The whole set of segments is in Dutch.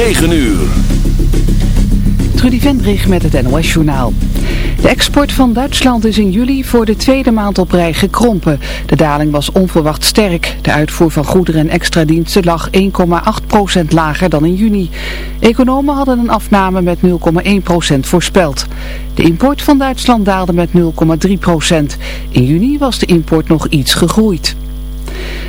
9 uur. Trudy Vendrig met het NOS-journaal. De export van Duitsland is in juli voor de tweede maand op rij gekrompen. De daling was onverwacht sterk. De uitvoer van goederen en extra diensten lag 1,8% lager dan in juni. Economen hadden een afname met 0,1% voorspeld. De import van Duitsland daalde met 0,3%. In juni was de import nog iets gegroeid.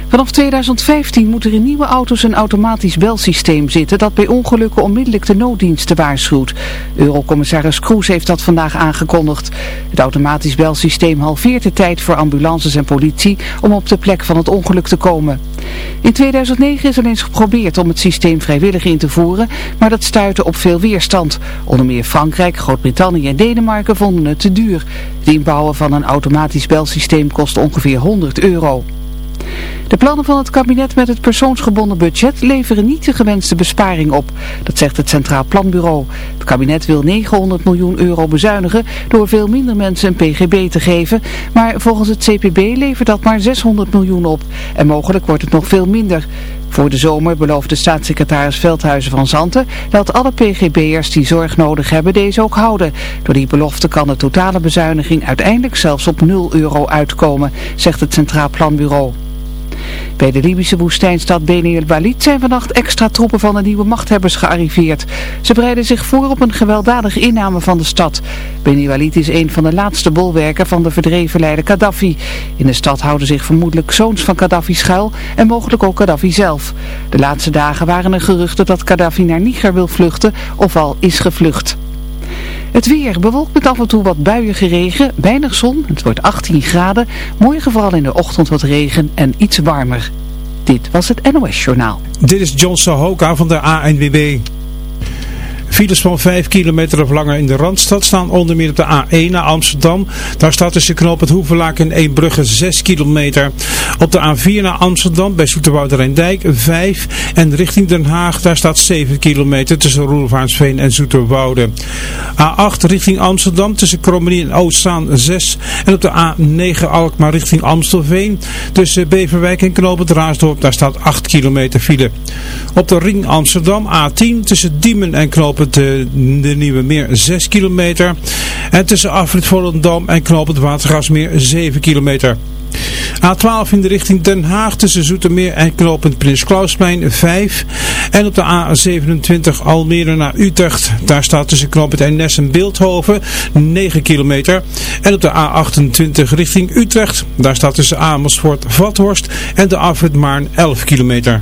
Vanaf 2015 moet er in nieuwe auto's een automatisch belsysteem zitten dat bij ongelukken onmiddellijk de nooddiensten waarschuwt. Eurocommissaris Kroes heeft dat vandaag aangekondigd. Het automatisch belsysteem halveert de tijd voor ambulances en politie om op de plek van het ongeluk te komen. In 2009 is er eens geprobeerd om het systeem vrijwillig in te voeren, maar dat stuitte op veel weerstand. Onder meer Frankrijk, Groot-Brittannië en Denemarken vonden het te duur. Het inbouwen van een automatisch belsysteem kost ongeveer 100 euro. De plannen van het kabinet met het persoonsgebonden budget leveren niet de gewenste besparing op. Dat zegt het Centraal Planbureau. Het kabinet wil 900 miljoen euro bezuinigen door veel minder mensen een pgb te geven. Maar volgens het CPB levert dat maar 600 miljoen op. En mogelijk wordt het nog veel minder. Voor de zomer beloofde staatssecretaris Veldhuizen van Zanten dat alle pgb'ers die zorg nodig hebben deze ook houden. Door die belofte kan de totale bezuiniging uiteindelijk zelfs op 0 euro uitkomen, zegt het Centraal Planbureau. Bij de Libische woestijnstad Beni Walid zijn vannacht extra troepen van de nieuwe machthebbers gearriveerd. Ze bereiden zich voor op een gewelddadige inname van de stad. Beni Walid is een van de laatste bolwerken van de verdreven leider Gaddafi. In de stad houden zich vermoedelijk zoons van Gaddafi schuil en mogelijk ook Gaddafi zelf. De laatste dagen waren er geruchten dat Gaddafi naar Niger wil vluchten of al is gevlucht. Het weer bewolkt met af en toe wat buiige regen, weinig zon, het wordt 18 graden. Morgen vooral in de ochtend wat regen en iets warmer. Dit was het NOS Journaal. Dit is John Sahoka van de ANWB. Files van 5 kilometer of langer in de Randstad staan onder meer op de A1 naar Amsterdam. Daar staat tussen knoop het Hoevelaak en Eembrugge 6 kilometer. Op de A4 naar Amsterdam bij Zoeterwoude Rijndijk 5. En richting Den Haag daar staat 7 kilometer tussen Roelvaansveen en Zoeterwoude. A8 richting Amsterdam tussen Krommenie en Oostzaan 6. En op de A9 Alkmaar richting Amstelveen tussen Beverwijk en knoop het Raasdorp daar staat 8 kilometer file. Op de ring Amsterdam A10 tussen Diemen en knoop het de, Nieuwe Meer 6 kilometer. En tussen Afrit Volendam en het Watergasmeer 7 kilometer. A12 in de richting Den Haag tussen Zoetermeer en knooppunt Prins Klausplein 5. En op de A27 Almere naar Utrecht. Daar staat tussen knooppunt Enes en Beeldhoven 9 kilometer. En op de A28 richting Utrecht. Daar staat tussen Amersfoort, Vathorst en de Afrit Maarn 11 kilometer.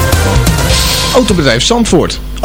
Autobedrijf Zandvoort.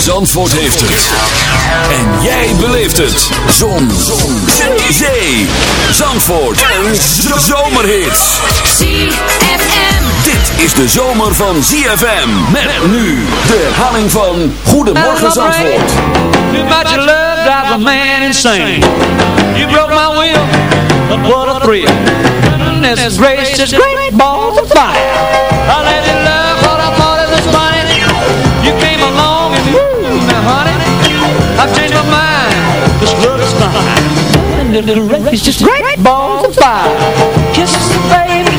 Zandvoort heeft het. En jij beleeft het. Zon. Zon. Zee. Zandvoort. Een zomerhit. ZFM. Dit is de zomer van ZFM. Met nu de herhaling van Goedemorgen Zandvoort. Too much love drives a man insane. You broke my will, but what a thrill. This is great balls of fire. I've changed my mind. This love is mine. And the race is just great balls of fire. Kisses me, baby.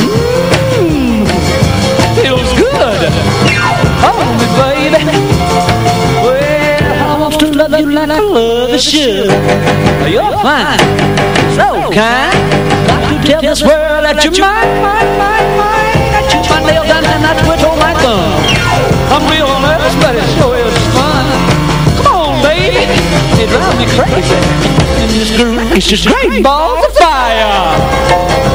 Mmm, feels good. Hold me, baby. Well, I want to love you like I love you should. You're fine, so kind. Got to tell this world that you're mine, mine, mine, mine. That you my nail down and I twitch on my thumb. I'm real nervous, but it sure is fun. Baby, it drives me crazy. This groove is just great balls of fire.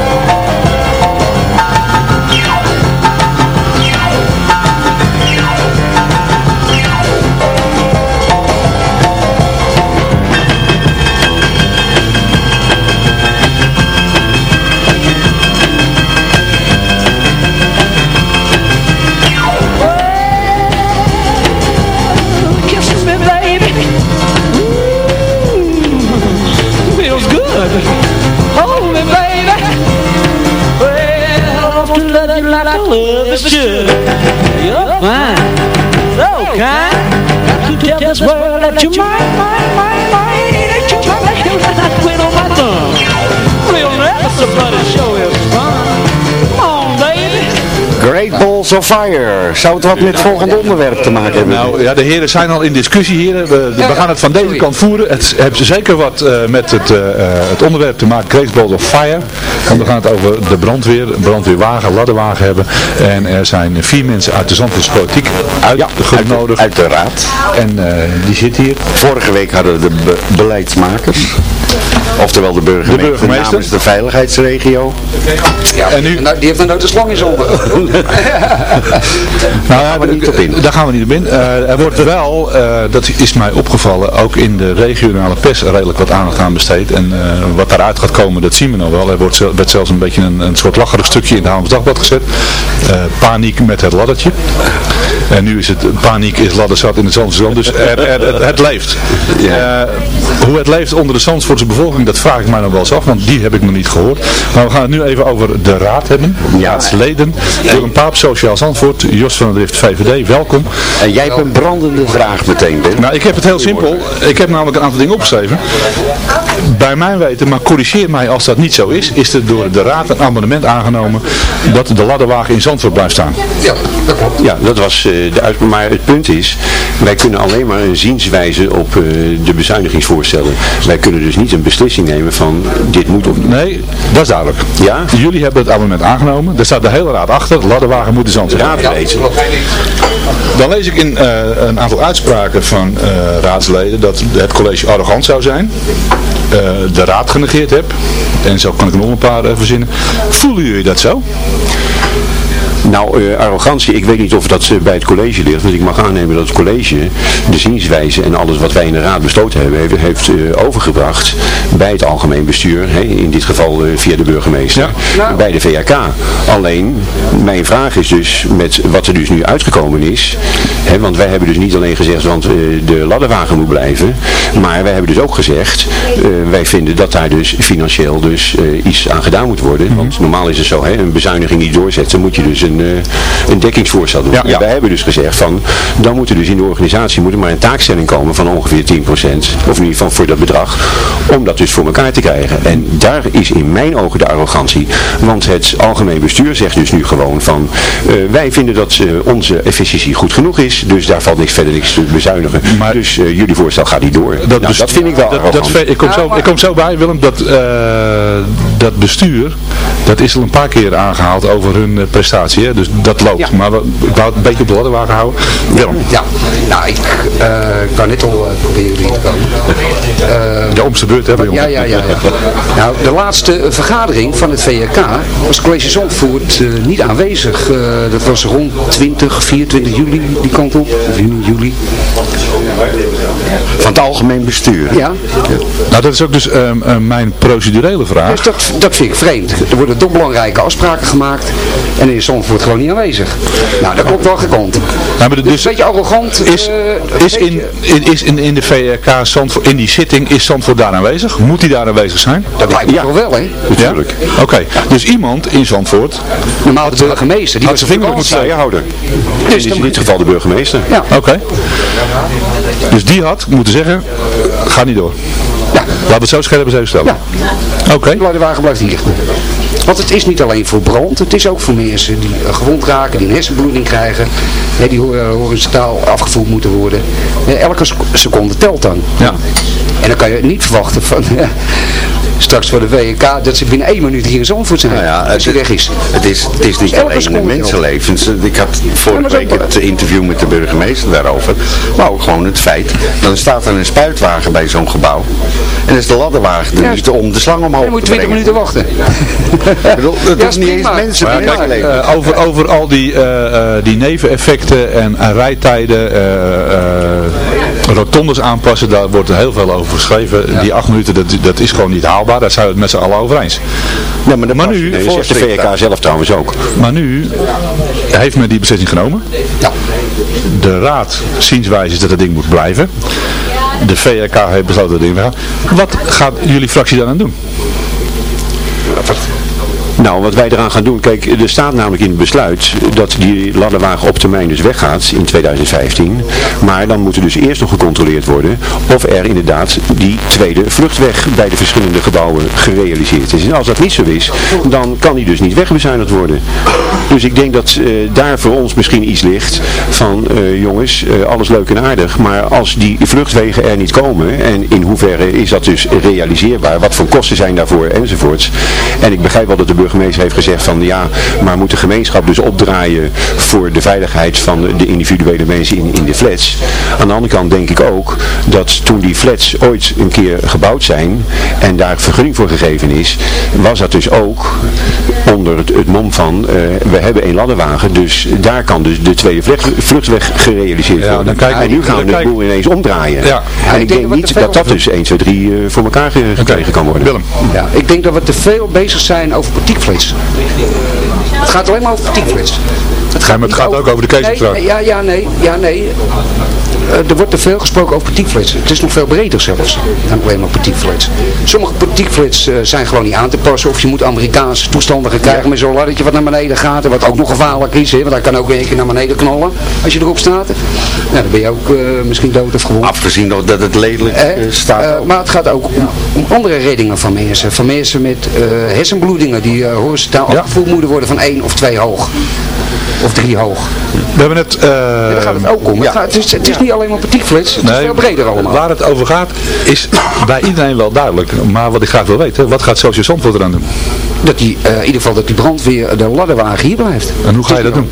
I quit on my thumb. Fun. Come on, baby. Great Balls of Fire. Zou het wat met het volgende onderwerp te maken hebben? Nou ja, de heren zijn al in discussie hier. We, we gaan het van deze kant voeren. Het heeft zeker wat eh, met het, eh, eh, het onderwerp te maken, Great Balls of Fire. Want we gaan het over de brandweer, brandweerwagen, ladderwagen hebben. En er zijn vier mensen uit de Zandvoortse politiek uitgenodigd. Uit de raad. En eh, die zitten hier. Vorige week hadden we de be- beleidsmakers. Oftewel de burgemeester, De burgemeester. namens de veiligheidsregio. Ja, En nu- nou, die heeft een nooit de slang in zijn ogen. Nou, ja, gaan we niet op in. Daar gaan we niet op in. Eh, er wordt wel, eh, dat is mij opgevallen, ook in de regionale pers redelijk wat aandacht aan besteed. En eh, wat daaruit gaat komen, dat zien we nog wel. Er wordt, werd zelfs een beetje een, een soort lacherig stukje in het Haams Dagblad gezet. Eh, paniek met het laddertje. En nu is het paniek is ladderzat in het Zandvoort. Dus er, er, het, het leeft. Ja. Eh, hoe het leeft onder de Zandvoortse bevolking, dat vraag ik mij nog wel eens af. Want die heb ik nog niet gehoord. Maar we gaan het nu even over de raad hebben. Ja. Raadsleden. Willem Paap, Sociaal Zandvoort. Jos van der Drift, VVD. Welkom. En jij hebt een brandende vraag meteen, Ben. Nou, ik heb het heel simpel. Ik heb namelijk een aantal dingen opgeschreven. Bij mijn weten, maar corrigeer mij als dat niet zo is, is er door de raad een amendement aangenomen dat de ladderwagen in Zandvoort blijft staan. Ja, dat klopt. Ja, dat was eh, de uit... Maar het punt is, wij kunnen alleen maar een zienswijze op eh, de bezuinigingsvoorstellen. Wij kunnen dus niet een beslissing nemen van dit moet of niet. Nee, dat is duidelijk. Ja? Jullie hebben het amendement aangenomen. Daar staat de hele raad achter. De ladderwagen moet in Zandvoort. Raad weet. Dan lees ik in eh, een aantal uitspraken van eh, raadsleden dat het college arrogant zou zijn. eh, de raad genegeerd heb. En zo kan ik nog een paar verzinnen. Voelen jullie dat zo? Nou, eh, arrogantie, ik weet niet of dat eh, bij het college ligt, want ik mag aannemen dat het college de zienswijze en alles wat wij in de raad besloten hebben, heeft, eh, overgebracht bij het algemeen bestuur, in dit geval via de burgemeester, bij de VRK. Alleen, mijn vraag is dus, met wat er dus nu uitgekomen is, hè, want wij hebben dus niet alleen gezegd, want de ladderwagen moet blijven, maar wij hebben dus ook gezegd, wij vinden dat daar dus financieel dus iets aan gedaan moet worden, want normaal is het zo, hè, een bezuiniging die doorzetten, moet je dus een, eh, een dekkingsvoorstel doen. Ja. Wij hebben dus gezegd van, dan moet er dus in de organisatie moet er maar een taakstelling komen van ongeveer 10%, of in ieder geval voor dat bedrag, om dat dus voor elkaar te krijgen. En daar is in mijn ogen de arrogantie, want het algemeen bestuur zegt dus nu gewoon van, eh, wij vinden dat eh, onze efficiëntie goed genoeg is, dus daar valt niks verder niks te bezuinigen. Maar- dus jullie voorstel gaat niet door. Dat, nou, dat vind ik wel dat, arrogant. dat, ik, kom zo, ik kom zo bij, Willem, dat, dat bestuur, dat is al een paar keer aangehaald over hun eh, prestatie. Hè? Dus dat loopt. Ja. Maar we, ik wou het een beetje op de ladderwagen houden. Willem, Ja, nou ik eh, kan net al eh, proberen te komen. De omste beurt hebben, ja, ja, ja, ja. Nou, de laatste vergadering van het VRK was College Zandvoort niet aanwezig. Dat was rond 20, 24 juli, die kant op. Of juni, juli. Van het algemeen bestuur. Ja, Nou, dat is ook dus ehm, eh, mijn procedurele vraag. dus dat, dat vind ik vreemd. Er worden toch belangrijke afspraken gemaakt en is Zandvoort gewoon niet aanwezig. Nou, dat klopt wel gekant. Nou, maar de- Dus dus een beetje arrogant. is, eh, is, in, in- is in, in de VRK Zandvoort, in die zitting, is Zandvoort daar aanwezig? Moet hij daar aanwezig zijn? Dat lijkt me toch wel, hè? Natuurlijk. Oké, dus iemand in Zandvoort, Normaal de burgemeester. Die Had zijn vinger op moeten houder. Dus in dit geval de burgemeester. Ja. oké. Dus die had moeten zeggen, ga niet door. Ja. Laten we het zo scherp even stellen. Ja. Oké. De wagen blijft hier. Want het is niet alleen voor brand, het is ook voor mensen die eh, gewond raken, die een hersenbloeding krijgen, die ho- eh, horizontaal afgevoerd moeten worden. Elke sec- seconde telt dan. Ja. En dan kan je niet verwachten van straks voor de WK dat ze binnen één minuut hier in Zandvoort zijn. Nou ja, als hij het- weg is. Het is, het is niet Elke alleen de mensenlevens. Ik had Ja, vorige zo- week het interview met de burgemeester daarover. Maar ook gewoon het feit, dan staat er een spuitwagen bij zo'n gebouw. En dat is de ladderwagen er Ja. dus om de slang omhoog Dan moet je te 20 brengen. minuten wachten. Ik bedoel, dat Ja, is niet eens mensen ja, eh, over, over al die, eh, eh, die neveneffecten en, en rijtijden, eh, eh, rotondes aanpassen, daar wordt heel veel over geschreven. Die acht minuten, dat, dat is gewoon niet haalbaar. Daar zijn we het met z'n allen over eens. Ja, maar, Maar nu, Nee, zegt de VK zelf trouwens ook. maar nu heeft men die beslissing genomen. Ja. De raad zienswijze is dat het ding moet blijven. De VRK heeft besloten dat het ding te gaan. Wat gaat jullie fractie dan aan doen? Nou, wat wij eraan gaan doen, kijk, er staat namelijk in het besluit dat die ladderwagen op termijn dus weggaat in 2015. Maar dan moet er dus eerst nog gecontroleerd worden of er inderdaad die tweede vluchtweg bij de verschillende gebouwen gerealiseerd is. En als dat niet zo is, dan kan die dus niet wegbezuinigd worden. Dus ik denk dat eh, daar voor ons misschien iets ligt van, eh, jongens, eh, alles leuk en aardig, maar als die vluchtwegen er niet komen, en in hoeverre is dat dus realiseerbaar, wat voor kosten zijn daarvoor enzovoorts. En ik begrijp wel dat de burgemeester heeft gezegd van ja, maar moet de gemeenschap dus opdraaien voor de veiligheid van de individuele mensen in, in de flats. Aan de andere kant denk ik ook dat toen die flats ooit een keer gebouwd zijn en daar vergunning voor gegeven is, was dat dus ook onder het, het mom van eh, we hebben een ladderwagen, dus daar kan dus de tweede vlucht- vluchtweg gerealiseerd Ja, worden. dan kijk- en nu gaan we de kijk- boel ineens omdraaien. Ja. En ik ik denk niet dat dat dus 1, 2, 3 eh, voor elkaar ge- gekregen kan worden. Willem. Ja, ik denk dat we te veel bezig zijn over partiekflits. Het gaat alleen maar over partiekflits. Het Ja, niet gaat ook over de keesopdracht. Nee, ja, ja, nee, ja, nee. Eh, er wordt te veel gesproken over partiekflits. Het is nog veel breder zelfs dan alleen maar partiekflits. Sommige partiekflits eh, zijn gewoon niet aan te passen. Of je moet Amerikaanse toestanden gaan krijgen met zo'n laddertje wat naar beneden gaat. En wat ook nog gevaarlijk is, hè, want hij kan ook een keer naar beneden knallen als je erop staat. Nou, dan ben je ook eh, misschien dood of gewond. Afgezien dat het lelijk staat. maar het gaat ook om, om andere reddingen van mensen. Van mensen met hersenbloedingen die horizontaal Ja. afgevoerd moeten worden van één of twee hoog. Of drie hoog. We hebben het... eh, daar gaat het ook om. Het, gaat- het is, het is niet alleen maar het is Nee, veel breder allemaal. Waar het over gaat is bij iedereen wel duidelijk. Maar wat ik graag wil weten, wat gaat Social Zandvoort eraan doen? Dat die, eh, in ieder geval dat die brandweer de ladderwagen hier blijft. En hoe ga je dat doen?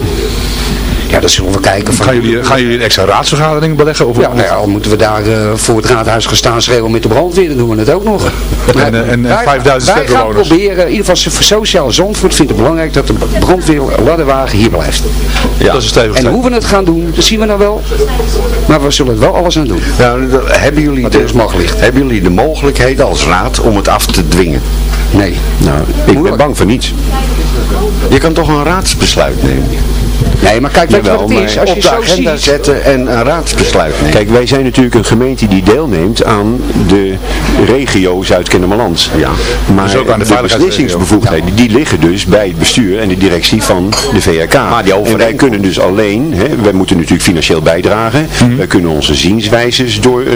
Ja, dat zullen we kijken. Van, Gaan jullie, gaan jullie een extra raadsvergadering beleggen? Of, ja, nou ja, al moeten we daar eh, voor het raadhuis gaan staan schreeuwen met de brandweer, dan doen we het ook nog. En, eh, en, eh, Wij- 5000 Wij gaan proberen, in ieder geval voor Sociaal Zandvoort vindt het belangrijk dat de brandweer ladderwagen hier blijft. Dat is stevig En hoe we het gaan doen, dat zien we nou wel. Maar we zullen er wel alles aan doen. Nou, dat- hebben jullie, Wat de, ligt. hebben jullie de mogelijkheid als raad om het af te dwingen? Nee. Nou, ik ben bang voor niets. Je kan toch een raadsbesluit nemen? Nee, maar kijk, Jawel, wat het is? maar Als Op je de zo agenda ziet... zetten en een raadsbesluit nemen. Kijk, wij zijn natuurlijk een gemeente die deelneemt aan de regio Zuid-Kennemerland. Ja. Maar Dus ook aan de de beslissingsbevoegdheden, die liggen dus bij het bestuur en de directie van de VRK. Maar die en wij kunnen dus alleen, hè, wij moeten natuurlijk financieel bijdragen, Mhm. wij kunnen onze zienswijzes door, eh,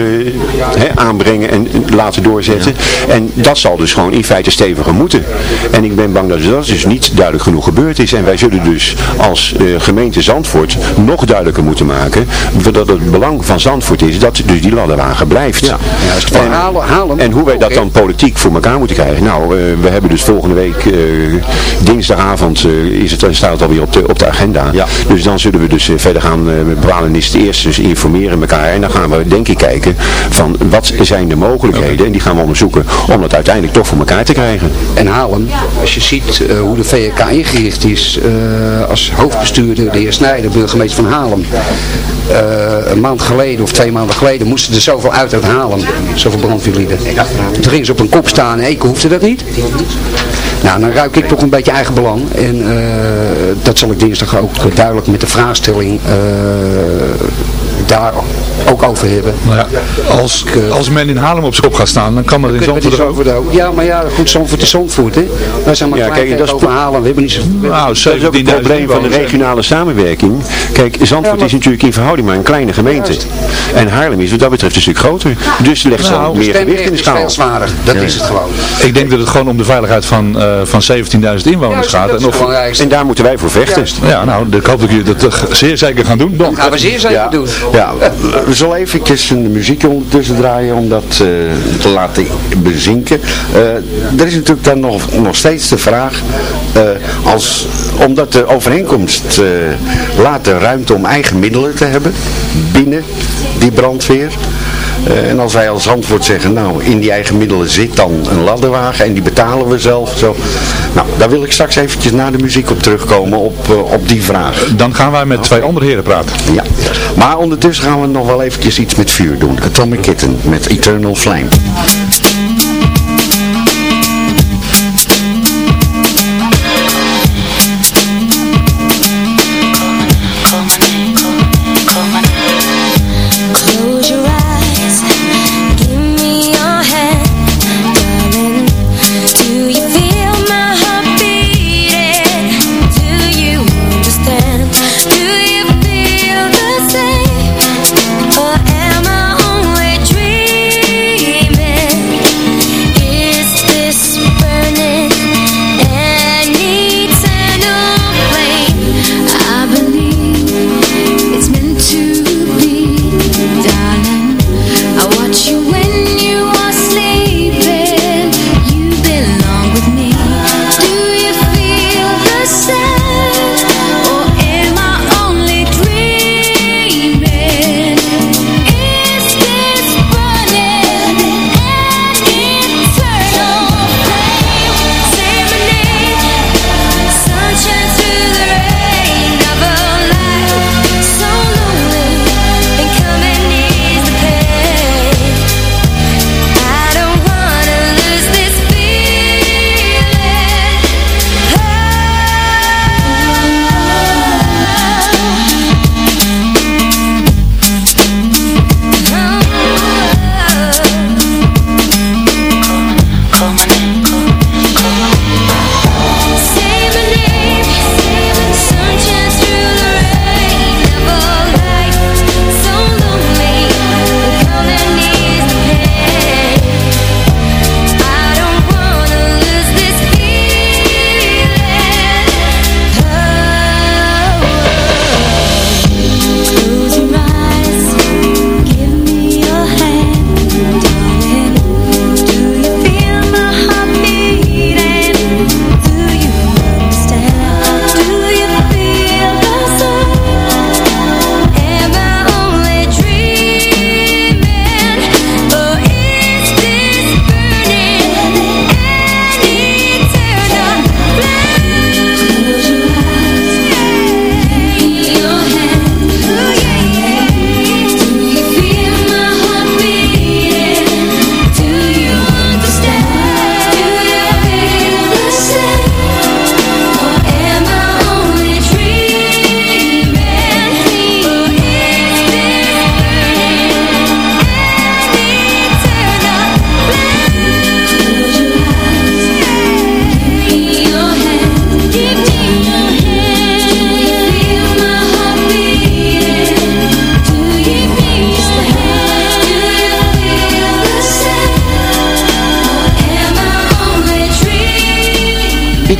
hè, aanbrengen en laten doorzetten. En dat zal dus gewoon in feite steviger moeten. En ik ben bang dat dat dus niet duidelijk genoeg gebeurd is. En wij zullen dus als eh, gemeente Zandvoort nog duidelijker moeten maken dat het belang van Zandvoort is dat dus die ladderwagen blijft. Ja, juist. En, halen, halen. en hoe wij dat dan politiek voor elkaar moeten krijgen. Nou, eh, we hebben dus volgende week, eh, dinsdagavond, eh, is het, staat het alweer op de, op de agenda. Ja. Dus dan zullen we dus verder gaan bepalen. Is het eerst dus informeren elkaar. En dan gaan we denk ik kijken van wat zijn de mogelijkheden. En die gaan we onderzoeken om dat uiteindelijk toch voor elkaar te krijgen. En Haarlem, als je ziet hoe de VK ingericht is, als hoofdbestuurder de heer Snijder, burgemeester van Haarlem. Eh, een maand geleden of twee maanden geleden moesten er zoveel uit uit Haarlem, zoveel brandweerlieden. Toen gingen ze op een kop staan en ik hoefde dat niet. Nou, dan ruik ik toch een beetje eigen belang. En eh, dat zal ik dinsdag ook duidelijk met de vraagstelling eh, daar ook over hebben. Nou ja, als, als men in Haarlem op zijn kop gaat staan, dan kan dat in Zandvoort ook. Zandvoort ook. Ja, maar ja, goed, Zandvoort is Zandvoort, hè. Wij zijn maar Ja, kijk, dat is over halen. We hebben niet zo... Nou, Dat is ook het 17.000 probleem van de regionale samenwerking. Kijk, Zandvoort is natuurlijk in verhouding maar een kleine gemeente. En Haarlem is wat dat betreft een stuk groter. Dus legt zo Nou, meer gewicht in de is veel schaal. zwaarder. Dat is het gewoon. Ik denk dat het gewoon om de veiligheid van, eh, van 17.000 inwoners Juist, gaat. dat is En of. En daar moeten wij voor vechten. Juist. ja, nou, ik hoop dat jullie dat toch zeer zeker gaan doen. Don. gaan we zeer zeker Ja, doen. Ja, we zullen eventjes een muziekje ondertussen draaien om dat eh, te laten bezinken. Eh, er is natuurlijk dan nog, nog steeds de vraag, eh, als, omdat de overeenkomst laat de ruimte om eigen middelen te hebben binnen die brandweer. Eh, en als wij als antwoord zeggen, nou in die eigen middelen zit dan een ladderwagen en die betalen we zelf. Zo. Nou, daar wil ik straks eventjes na de muziek op terugkomen op, eh, op die vraag. Dan gaan wij met twee andere heren praten. Ja, maar ondertussen gaan we nog wel eventjes iets met vuur doen. Atomic Kitten met Eternal Flame.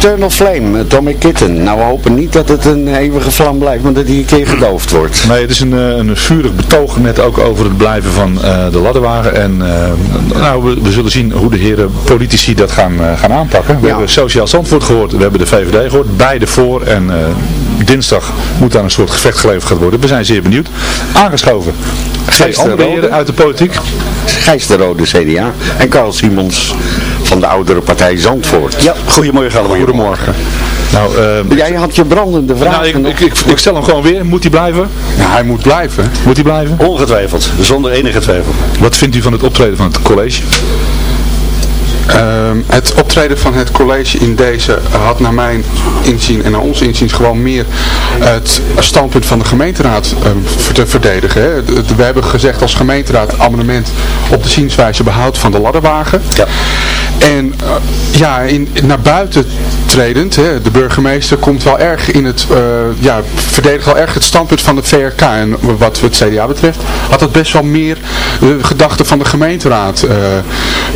Eternal Flame, Atomic Kitten. Nou, we hopen niet dat het een eeuwige vlam blijft, maar dat die een keer gedoofd wordt. Nee, het is een, eh, een vurig betoog net ook over het blijven van eh, de ladderwagen. En eh, nou, we, we zullen zien hoe de heren politici dat gaan, eh, gaan aanpakken. We Ja. hebben Sociaal Zandvoort gehoord, we hebben de VVD gehoord, beide voor. En eh, dinsdag moet daar een soort gevecht geleverd gaan worden. We zijn zeer benieuwd. Aangeschoven. Twee andere Rode. heren uit de politiek. Gijs de Rode CDA en Carl Simons van de oudere partij Zandvoort. Ja, goedemorgen allemaal. Goedemorgen. Nou, eh, Jij had je brandende vraag. nou ik, ik, ik, ik stel hem gewoon weer. Moet hij blijven? Ja, hij moet blijven. Moet hij blijven? Ongetwijfeld, zonder enige twijfel. Wat vindt u van het optreden van het college? Ehm, het optreden van het college in deze had naar mijn inzien en naar ons inzien gewoon meer het standpunt van de gemeenteraad ehm, ver- te verdedigen. Hè. We hebben gezegd als gemeenteraad abonnement op de zienswijze behoud van de ladderwagen. Ja. En eh, ja, in, naar buiten tredend, hè, de burgemeester komt wel erg in het, eh, ja, verdedigt wel erg het standpunt van de VRK. En wat het CDA betreft had het best wel meer de gedachten van de gemeenteraad eh,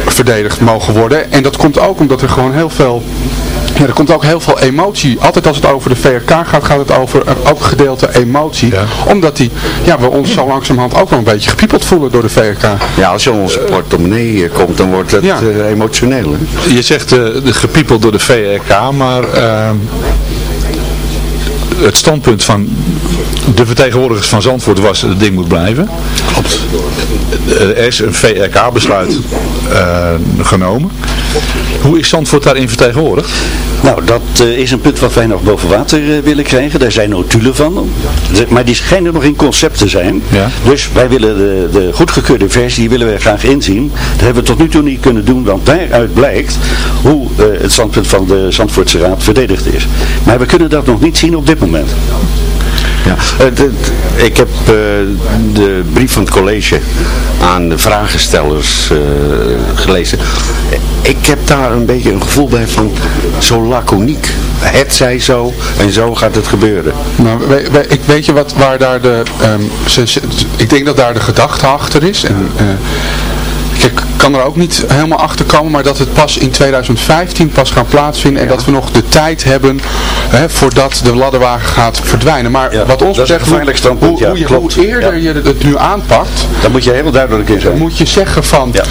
verdedigd mogen worden. En dat komt ook omdat er gewoon heel veel ja, er komt ook heel veel emotie. Altijd als het over de VRK gaat, gaat het over een, ook gedeelte emotie. Omdat die, ja, we ons zo langzamerhand ook wel een beetje gepiepeld voelen door de VRK. Ja, als je onze portemonnee eh, komt, dan wordt het Ja. eh, emotioneel. hè? Je zegt eh, de gepiepeld door de VRK, maar ehm, het standpunt van de vertegenwoordigers van Zandvoort was het ding moet blijven. Klopt. Er is een VRK-besluit eh, genomen. Hoe is Zandvoort daarin vertegenwoordigd? Nou, dat eh, is een punt wat wij nog boven water eh, willen krijgen. Daar zijn notulen van. De- Maar die schijnen nog in concept te zijn. Ja. Dus wij willen de, de goedgekeurde versie, willen wij graag inzien. Dat hebben we tot nu toe niet kunnen doen, want daaruit blijkt hoe eh, het standpunt van de Zandvoortse Raad verdedigd is. Maar we kunnen dat nog niet zien op dit moment. Ja. Eh, ik heb eh, de brief van het college aan de vragenstellers eh, gelezen. Ik heb daar een beetje een gevoel bij van zo laconiek. Het zij zo en zo gaat het gebeuren. Nou, ik weet je wat, waar daar de, ehm, ze, ze- ik denk dat daar de gedachte achter is. En, eh, ik kan er ook niet helemaal achter komen, maar dat het pas in 2015 pas gaat plaatsvinden en dat we nog de tijd hebben hè, voordat de ladderwagen gaat verdwijnen. Maar Ja, wat ons betreft, hoe, hoe, ja, hoe je, klopt. hoe eerder je het nu aanpakt, Daar moet je heel duidelijk in zijn. moet je zeggen van, Ja.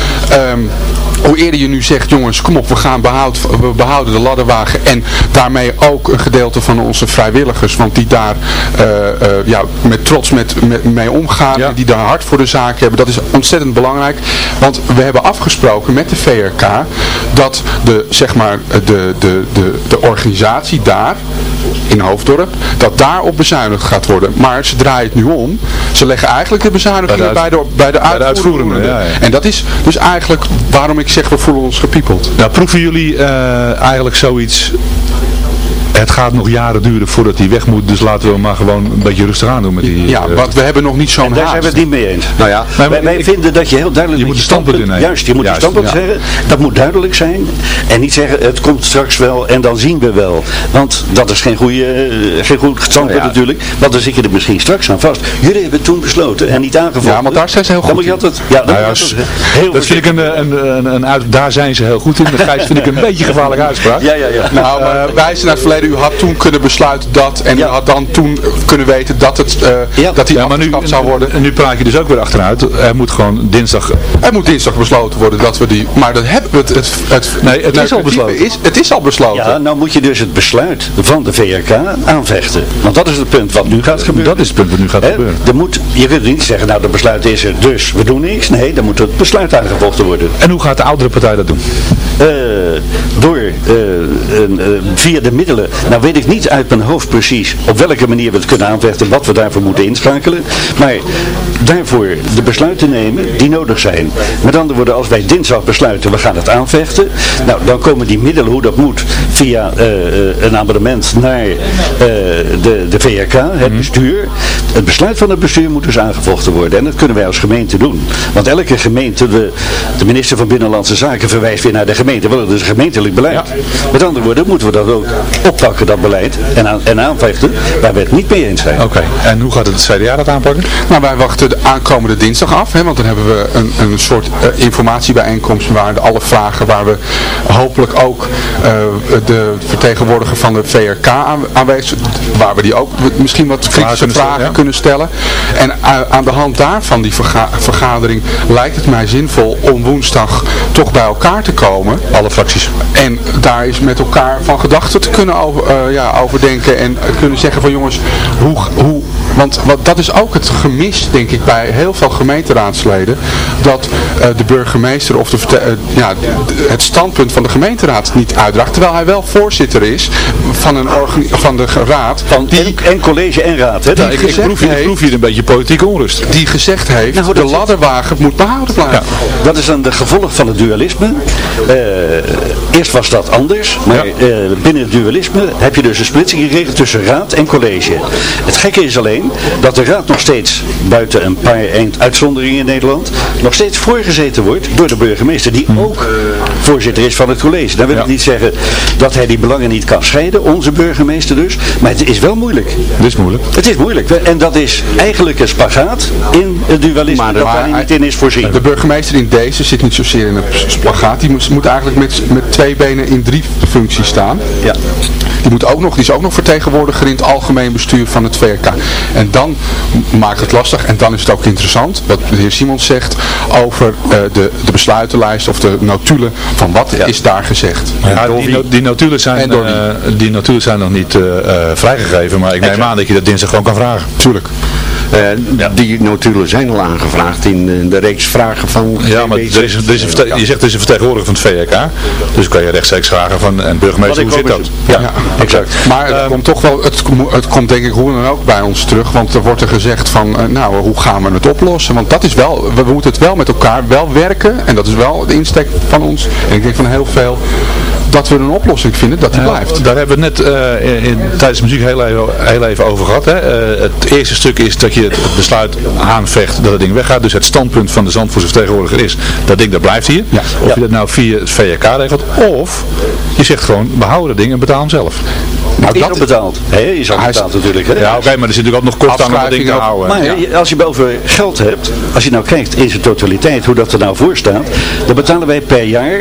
Hoe eerder je nu zegt, jongens, kom op, we gaan behoud, we behouden de ladderwagen en daarmee ook een gedeelte van onze vrijwilligers, want die daar eh, eh, ja, met trots met, met, mee omgaan, Ja. die daar hard voor de zaak hebben, dat is ontzettend belangrijk, want we hebben afgesproken met de VRK dat de, zeg maar, de, de, de, de organisatie daar, in Hoofddorp, dat daarop bezuinigd gaat worden. Maar ze draaien het nu om. Ze leggen eigenlijk de bezuinigingen bij de, bij de, bij de uitvoerende. uitvoerende, ja, ja. En dat is dus eigenlijk waarom ik zeg we voelen ons gepiepeld. Nou, proeven jullie eh, eigenlijk zoiets... Het gaat nog jaren duren voordat die weg moet, dus laten we maar gewoon een beetje rustig aan doen met die... Ja, eh, want we hebben nog niet zo'n En daar zijn haast. we het niet mee eens. Nou ja, maar wij, wij ik- vinden dat je heel duidelijk Je moet een standpunt innemen. Juist, je moet Juist, je standpunt ja. zeggen. Dat moet duidelijk zijn. En niet zeggen, het komt straks wel en dan zien we wel. Want dat is geen, goede, eh, geen goed standpunt Nou ja. natuurlijk. Want dan zit je er misschien straks aan vast. Jullie hebben toen besloten en niet aangevonden. Ja, maar daar zijn ze heel Dan goed moet je in. altijd, ja, dan Nou ja, moet je s- altijd heel dat vind ik een, een, een, een uit, daar zijn ze heel goed in. De Gijs vind ik een beetje een gevaarlijke uitspraak. Ja, ja, ja. Nou, maar wijzen naar het verleden. U had toen kunnen besluiten dat. En Ja. u had dan toen kunnen weten dat, het, eh, Ja. dat die Ja, maar nu, afgeschaft zou worden. en nu praat je dus ook weer achteruit. Er moet gewoon dinsdag... Het moet dinsdag besloten worden dat we die... Maar dat hebben we het... het, het Nee, het is al besloten. Is, het is al besloten. Ja, nou moet je dus het besluit van de VRK aanvechten. Want dat is het punt wat nu gaat gebeuren. Dat is het punt wat nu gaat gebeuren. Er moet, je kunt niet zeggen, nou de besluit is er, dus we doen niks. Nee, dan moet het besluit aangevochten worden. En hoe gaat de oudere partij dat doen? Eh, door, eh, een, eh, via de middelen, nou weet ik niet uit mijn hoofd precies op welke manier we het kunnen aanvechten, wat we daarvoor moeten inschakelen. Maar daarvoor de besluiten nemen die nodig zijn. Met andere woorden, als wij dinsdag besluiten, we gaan het aanvechten. Nou, dan komen die middelen, hoe dat moet, via eh, eh, een abonnement naar eh, de, de VRK, het bestuur. Het besluit van het bestuur moet dus aangevochten worden. En dat kunnen wij als gemeente doen. Want elke gemeente, de, de minister van Binnenlandse Zaken verwijst weer naar de gemeente. Want het is een gemeentelijk beleid. Met andere woorden moeten we dat ook oppakken, dat beleid. En, aan, en aanvechten waar we het niet mee eens zijn. Oké, en hoe gaat het CDA dat aanpakken? Nou, wij wachten de aankomende dinsdag af, hè, want dan hebben we een, een soort eh, informatiebijeenkomst waar de, alle vragen, waar we hopelijk ook eh, de vertegenwoordiger van de VRK aan, aanwezig, waar we die ook misschien wat kritische vragen ja. kunnen stellen. En a- aan de hand daarvan, die verga- vergadering, lijkt het mij zinvol om woensdag toch bij elkaar te komen. Alle fracties. En daar is met elkaar van gedachten te kunnen over, eh, ja, overdenken en kunnen zeggen van jongens, hoe, hoe Want wat, dat is ook het gemis, denk ik, bij heel veel gemeenteraadsleden. Dat eh, de burgemeester of de, eh, ja, het standpunt van de gemeenteraad niet uitdraagt. Terwijl hij wel voorzitter is van, een van de raad. Van en, en college en raad, hè? Die ik, ik, gezegd proef hier, ik heeft- proef hier een beetje politieke onrust. Die gezegd heeft, Nou, de ladderwagen moet behouden blijven. Dat is dan de gevolg van het dualisme. Eh, eerst was dat anders, maar eh, binnen het dualisme heb je dus een splitsing gekregen tussen raad en college. Het gekke is alleen dat de raad nog steeds, buiten een paar eind uitzonderingen in Nederland, nog steeds voorgezeten wordt door de burgemeester, die ook voorzitter is van het college. Dan wil ik niet zeggen dat hij die belangen niet kan scheiden, onze burgemeester dus, maar het is wel moeilijk. Dit is moeilijk. Het is moeilijk en dat is eigenlijk een spagaat in het dualisme Maar de- dat daar niet in is voorzien. De burgemeester in deze zit niet zozeer in een splagaat. Die moet, moet eigenlijk met, met twee benen in drie functies staan. Ja. Die, moet ook nog, die is ook nog vertegenwoordiger in het algemeen bestuur van het VRK. En dan maakt het lastig. En dan is het ook interessant wat de heer Simons zegt over eh, de, de besluitenlijst of de notulen van wat is daar gezegd. Ja, die, no- die, notulen zijn, eh, die notulen zijn nog niet eh, eh, vrijgegeven, maar ik neem aan dat je dat dinsdag gewoon kan vragen. Tuurlijk. Eh, Die notulen zijn al aangevraagd in de reeks vragen van Ja, maar er is, er is je zegt er is een vertegenwoordiger van het VRK, dus kan je rechtstreeks vragen van, en burgemeester, hoe zit dat? Ja, exact. Maar het komt toch wel, het, het komt denk ik hoe dan ook bij ons terug. Want er wordt er gezegd van, eh, nou, hoe gaan we het oplossen? Want dat is wel, we moeten het wel met elkaar wel werken. En dat is wel de insteek van ons. En ik denk van heel veel, dat we een oplossing vinden, dat die Ja, blijft. Daar hebben we het net eh, in, in- tijdens de muziek heel even, heel even over gehad. Hè. Eh, het eerste stuk is dat je het besluit aanvecht dat het ding weggaat. Dus het standpunt van de Zandvoortse vertegenwoordiger is, dat ding dat blijft hier. Of je dat nou via het VRK regelt, of je zegt gewoon, we houden het ding en betaal hem zelf. Nou, is dat- al betaald. Hè, is al betaald natuurlijk. Hè? Ja, oké, maar er zit natuurlijk ook nog kosten aan om dat ding te houden. Maar als je over geld hebt, als je nou kijkt in zijn totaliteit, hoe dat er nou voor staat, dan betalen wij per jaar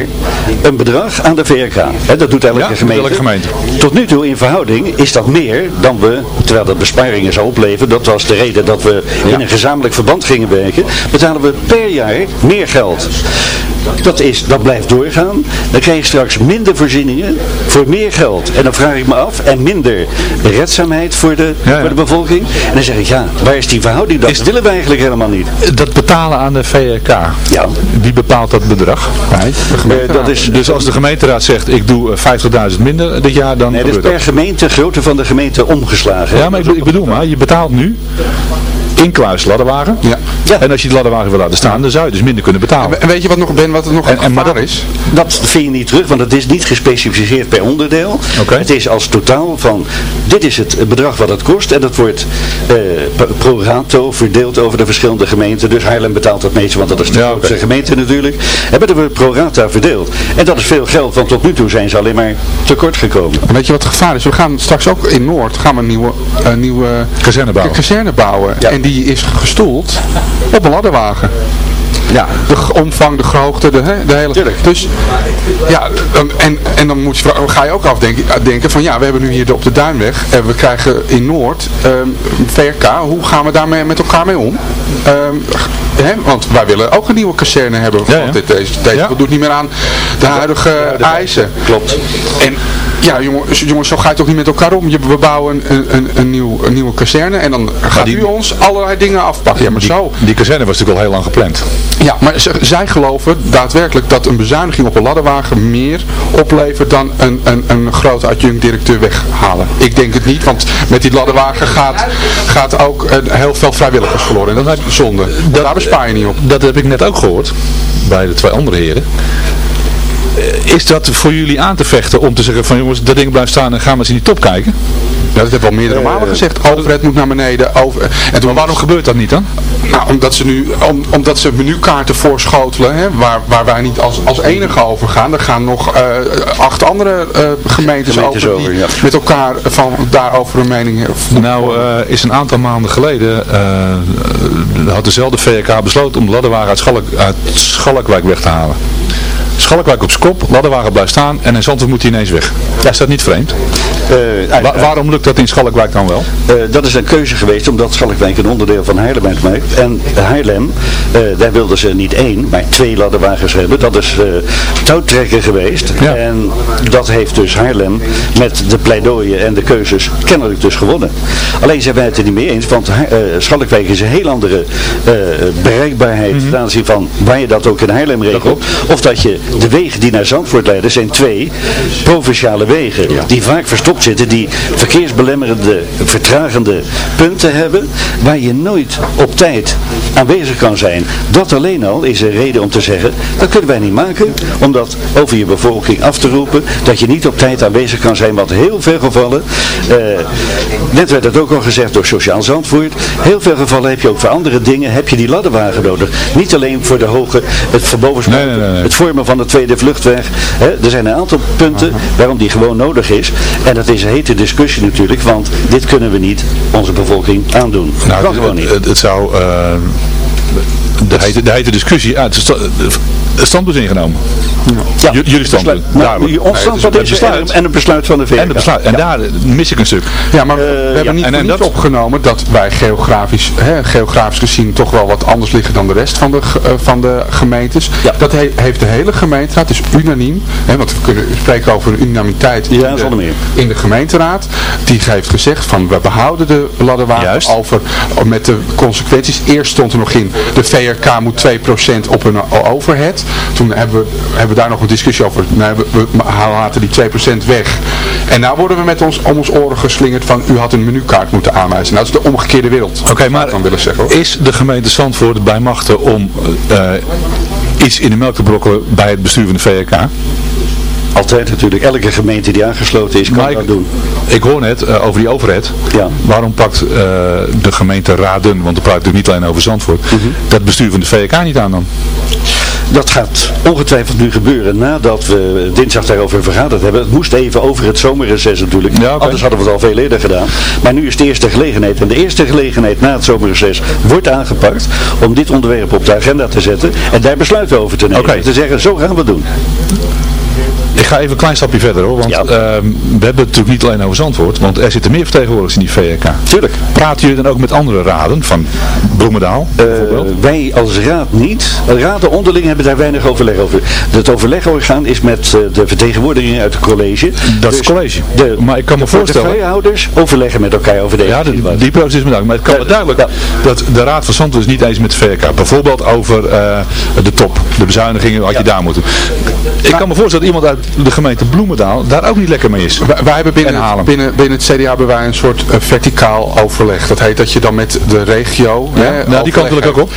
een bedrag aan de VRK. Hè, dat doet elke Ja, gemeente. elke gemeente. Tot nu toe in verhouding is dat meer dan we, terwijl dat besparingen zou opleveren, dat was de reden dat we in een gezamenlijk verband gingen werken, betalen we per jaar meer geld. Dat, is, dat blijft doorgaan. Dan krijg je straks minder voorzieningen voor meer geld. En dan vraag ik me af, en minder redzaamheid voor de, Ja, voor de bevolking. En dan zeg ik, ja, waar is die verhouding dan? Is- Dat willen we eigenlijk helemaal niet. Dat betalen aan de VRK, Ja. wie bepaalt dat bedrag? De. Eh, dat is, Dus als de gemeenteraad zegt, ik doe eh, 50.000 minder dit jaar, dan nee, dat is per dat. gemeente, grootte van de gemeente omgeslagen. Ja, maar ik, ik bedoel maar, je betaalt nu inkluis ladderwagen. Ja. Ja. En als je de ladderwagen wil laten staan, dan zou je dus minder kunnen betalen. En weet je wat nog, Ben, wat er nog En- een en maar dat- is? Dat vind je niet terug, want het is niet gespecificeerd per onderdeel. Oké. Het is als totaal van, dit is het bedrag wat het kost en dat wordt eh, pro rato verdeeld over de verschillende gemeenten. Dus Haarlem betaalt het meeste, want dat is de Ja, grootste gemeente natuurlijk. En dat wordt pro rata verdeeld. En dat is veel geld, want tot nu toe zijn ze alleen maar tekort gekomen. En weet je wat het gevaar is? We gaan straks ook in Noord gaan we een nieuwe, een nieuwe Kazerne bouwen. kazerne bouwen. Ja. En die is gestoeld op een ladderwagen. Ja. De omvang, de hoogte, de, de hele... Tuurlijk. Dus, ja, en, en dan moet je, ga je ook afdenken denken van, ja, we hebben nu hier op de Duinweg, en we krijgen in Noord ehm, VRK, hoe gaan we daarmee met elkaar mee om? Ehm, hè, want wij willen ook een nieuwe kazerne hebben, want ja. dit, deze, deze Ja. voldoet niet meer aan de huidige eisen. Klopt. En ja, jongens, jongens, zo ga je toch niet met elkaar om. Je, we bouwen een, een, een, nieuw, een nieuwe kazerne en dan gaat die- u ons allerlei dingen afpakken. Ja, maar Die, zo. die kazerne was natuurlijk al heel lang gepland. Ja, maar ze- zij geloven daadwerkelijk dat een bezuiniging op een ladderwagen meer oplevert dan een, een, een grote adjunct-directeur weghalen. Ik denk het niet, want met die ladderwagen gaat, gaat ook eh, heel veel vrijwilligers verloren. En dat is zonde. Want daar bespaar je niet op. Dat heb ik net ook gehoord, bij de twee andere heren. Eh, Is dat voor jullie aan te vechten om te zeggen van jongens, dat ding blijft staan en gaan we eens in die top kijken? Ja, dat hebben we al meerdere malen gezegd. Overheid moet naar beneden. Over, en toen Maar waarom gebeurt dat niet dan? Nou, omdat ze nu, om, omdat ze menukaarten voorschotelen, hè, waar, waar wij niet als, als enige over gaan. Er gaan nog eh, acht andere eh, gemeentes, Gemeentes over, die ja. met elkaar van, daarover een mening hebben. Nou, eh, is een aantal maanden geleden, eh, eh, had dezelfde VRK besloten om de ladderwagen uit, Schalk, uit Schalkwijk weg te halen. Schalkwijk op zijn kop, ladderwagen blijft staan en in Zandvoort moet hij ineens weg. Is dat niet vreemd? Wa- waarom lukt dat in Schalkwijk dan wel? Eh, dat is een keuze geweest omdat Schalkwijk een onderdeel van Haarlem uitmaakt. En Haarlem, eh, daar wilden ze niet één, maar twee ladderwagens hebben. Dat is eh touwtrekker geweest. En dat heeft dus Haarlem met de pleidooien en de keuzes kennelijk dus gewonnen. Alleen zijn wij het er niet mee eens, want Ha- eh, Schalkwijk is een heel andere eh, bereikbaarheid ten aanzien van waar je dat ook in Haarlem regelt. Of dat je de wegen die naar Zandvoort leiden zijn twee provinciale wegen. Die vaak verstopt zitten, die verkeersbelemmerende, vertragende punten hebben. Waar je nooit op tijd aanwezig kan zijn. Dat alleen al is een reden om te zeggen, dat kunnen wij niet maken. Om dat over je bevolking af te roepen. Dat je niet op tijd aanwezig kan zijn. Want heel veel gevallen, eh, net werd het ook al gezegd door Sociaal Zandvoort. Heel veel gevallen heb je ook voor andere dingen, heb je die ladderwagen nodig. Niet alleen voor de hoge, het verbovenspraak, het vormen van de tweede vluchtweg. Hè. Er zijn een aantal punten waarom die gewoon nodig is. En dat is een hete discussie natuurlijk, want dit kunnen we niet onze bevolking aandoen. dat Nou, gewoon het, niet. het, het zou eh, de, hete, de hete discussie het het standpunt ingenomen. Ja, J- jullie standpunt. Duidelijk. ons standpunt het is besluit. en, het besluit van de VK. En, het besluit. en daar mis ik een stuk. Ja, maar we hebben ja. niet, En- en niet dat- opgenomen dat wij geografisch, hè, geografisch gezien toch wel wat anders liggen dan de rest van de, eh, van de gemeentes. Dat he- heeft de hele gemeenteraad, dus unaniem, hè, want we kunnen spreken over een unanimiteit in, de, in de gemeenteraad. Die heeft gezegd van we behouden de ladderwagen over met de consequenties. Eerst stond er nog in de VRK moet 2% op een o- overhead. Toen hebben we, hebben we daar nog een discussie over. Nee, we, we laten die 2% weg. En nou worden we met ons om ons oren geslingerd van u had een menukaart moeten aanwijzen. Nou, dat is de omgekeerde wereld. Oké, maar dan willen zeggen. hoor. is de gemeente Zandvoort bij machten om eh, iets in de melk te brokkelen bij het bestuur van de VRK? Altijd natuurlijk. Elke gemeente die aangesloten is, kan Maar dat ik, doen. ik hoor net eh, over die overheid. Ja. Waarom pakt eh, de gemeente Raden, want we praten natuurlijk niet alleen over Zandvoort, Mhm. dat bestuur van de VRK niet aan dan? Dat gaat ongetwijfeld nu gebeuren nadat we dinsdag daarover vergaderd hebben. Het moest even over het zomerreces natuurlijk. Ja. Anders hadden we het al veel eerder gedaan. Maar nu is de eerste gelegenheid. En de eerste gelegenheid na het zomerreces wordt aangepakt om dit onderwerp op de agenda te zetten. En daar besluiten over te nemen. Oké. Te zeggen, zo gaan we het doen. Ik ga even een klein stapje verder hoor, want Ja. ehm, we hebben het natuurlijk niet alleen over Zandvoort, want er zitten meer vertegenwoordigers in die VRK. Tuurlijk. Praten jullie dan ook met andere raden, van Bloemendaal Eh, wij als raad niet. Raden onderling hebben daar weinig overleg over. Het overlegorgaan is met eh, de vertegenwoordigingen uit het college. Dat is Dus het college. De, maar ik kan me de voorstellen... portefeuillehouders overleggen met elkaar over deze Ja, de- die proces is me. Maar het kan me duidelijk ja. dat de Raad van Zandvoort is niet eens met de VRK. Bijvoorbeeld over eh, de top, de bezuinigingen, wat je daar moet doen. Ik kan me voorstellen dat iemand uit de gemeente Bloemendaal daar ook niet lekker mee is. Wij, wij hebben En binnen, binnen, binnen het CDA hebben wij een soort eh, verticaal overleg. Dat heet dat je dan met de regio... Ja, hè, nou, die kant wil ik ook hebt.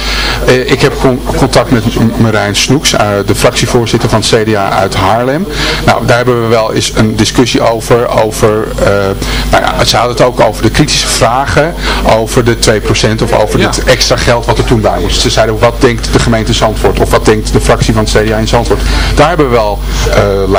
Eh, ik heb con- contact met Marijn Snoeks, eh, de fractievoorzitter van het CDA uit Haarlem. Nou, daar hebben we wel eens een discussie over. over nou ja, ze hadden het ook over de kritische vragen, over de 2% of over Ja. het extra geld wat er toen bij moest. Ze zeiden, wat denkt de gemeente Zandvoort? Of wat denkt de fractie van het CDA in Zandvoort? Daar hebben we wel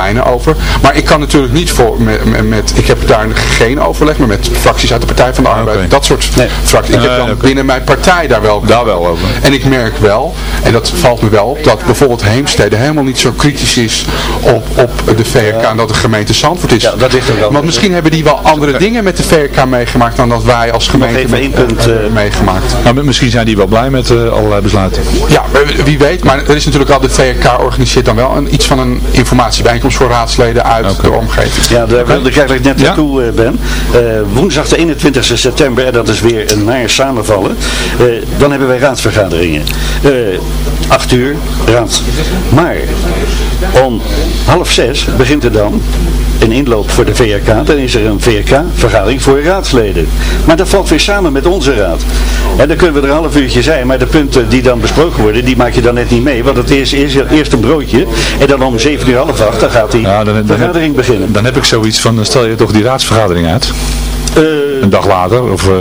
lijnen over. Maar ik kan natuurlijk niet voor, met, met, ik heb daar geen overleg, maar met fracties uit de Partij van de Arbeid. Dat soort fracties. Ik heb dan binnen mijn partij daar wel Daar wel over. en ik merk wel, en dat valt me wel op, dat bijvoorbeeld Heemstede helemaal niet zo kritisch is op, op de VRK en dat de gemeente Zandvoort is. Ja, dat ligt er wel. Want misschien hebben die wel andere dingen met de VRK meegemaakt dan dat wij als gemeente met- één punt, eh, meegemaakt. Nou, misschien zijn die wel blij met eh, allerlei besluiten. Ja, wie weet, maar er is natuurlijk al, de VRK organiseert dan wel een, iets van een informatiebijeenkomst voor raadsleden uit de omgeving. Ja, daar wilde ik eigenlijk net naartoe, eh, Ben. Eh, woensdag de 21 september, en dat is weer een naar samenvallen, eh, dan hebben wij raadsvergaderingen. Eh, acht uur, raad. Maar om half zes begint er dan een inloop voor de VRK. Dan is er een VRK-vergadering voor raadsleden. Maar dat valt weer samen met onze raad. En dan kunnen we er een half uurtje zijn, maar de punten die dan besproken worden, die maak je dan net niet mee. Want het is eerst, eerst een broodje en dan om zeven uur half acht, dan gaat die Ja, dan, dan, vergadering heb, beginnen. dan heb ik zoiets van, dan stel je toch die raadsvergadering uit. Een dag later. Of, eh,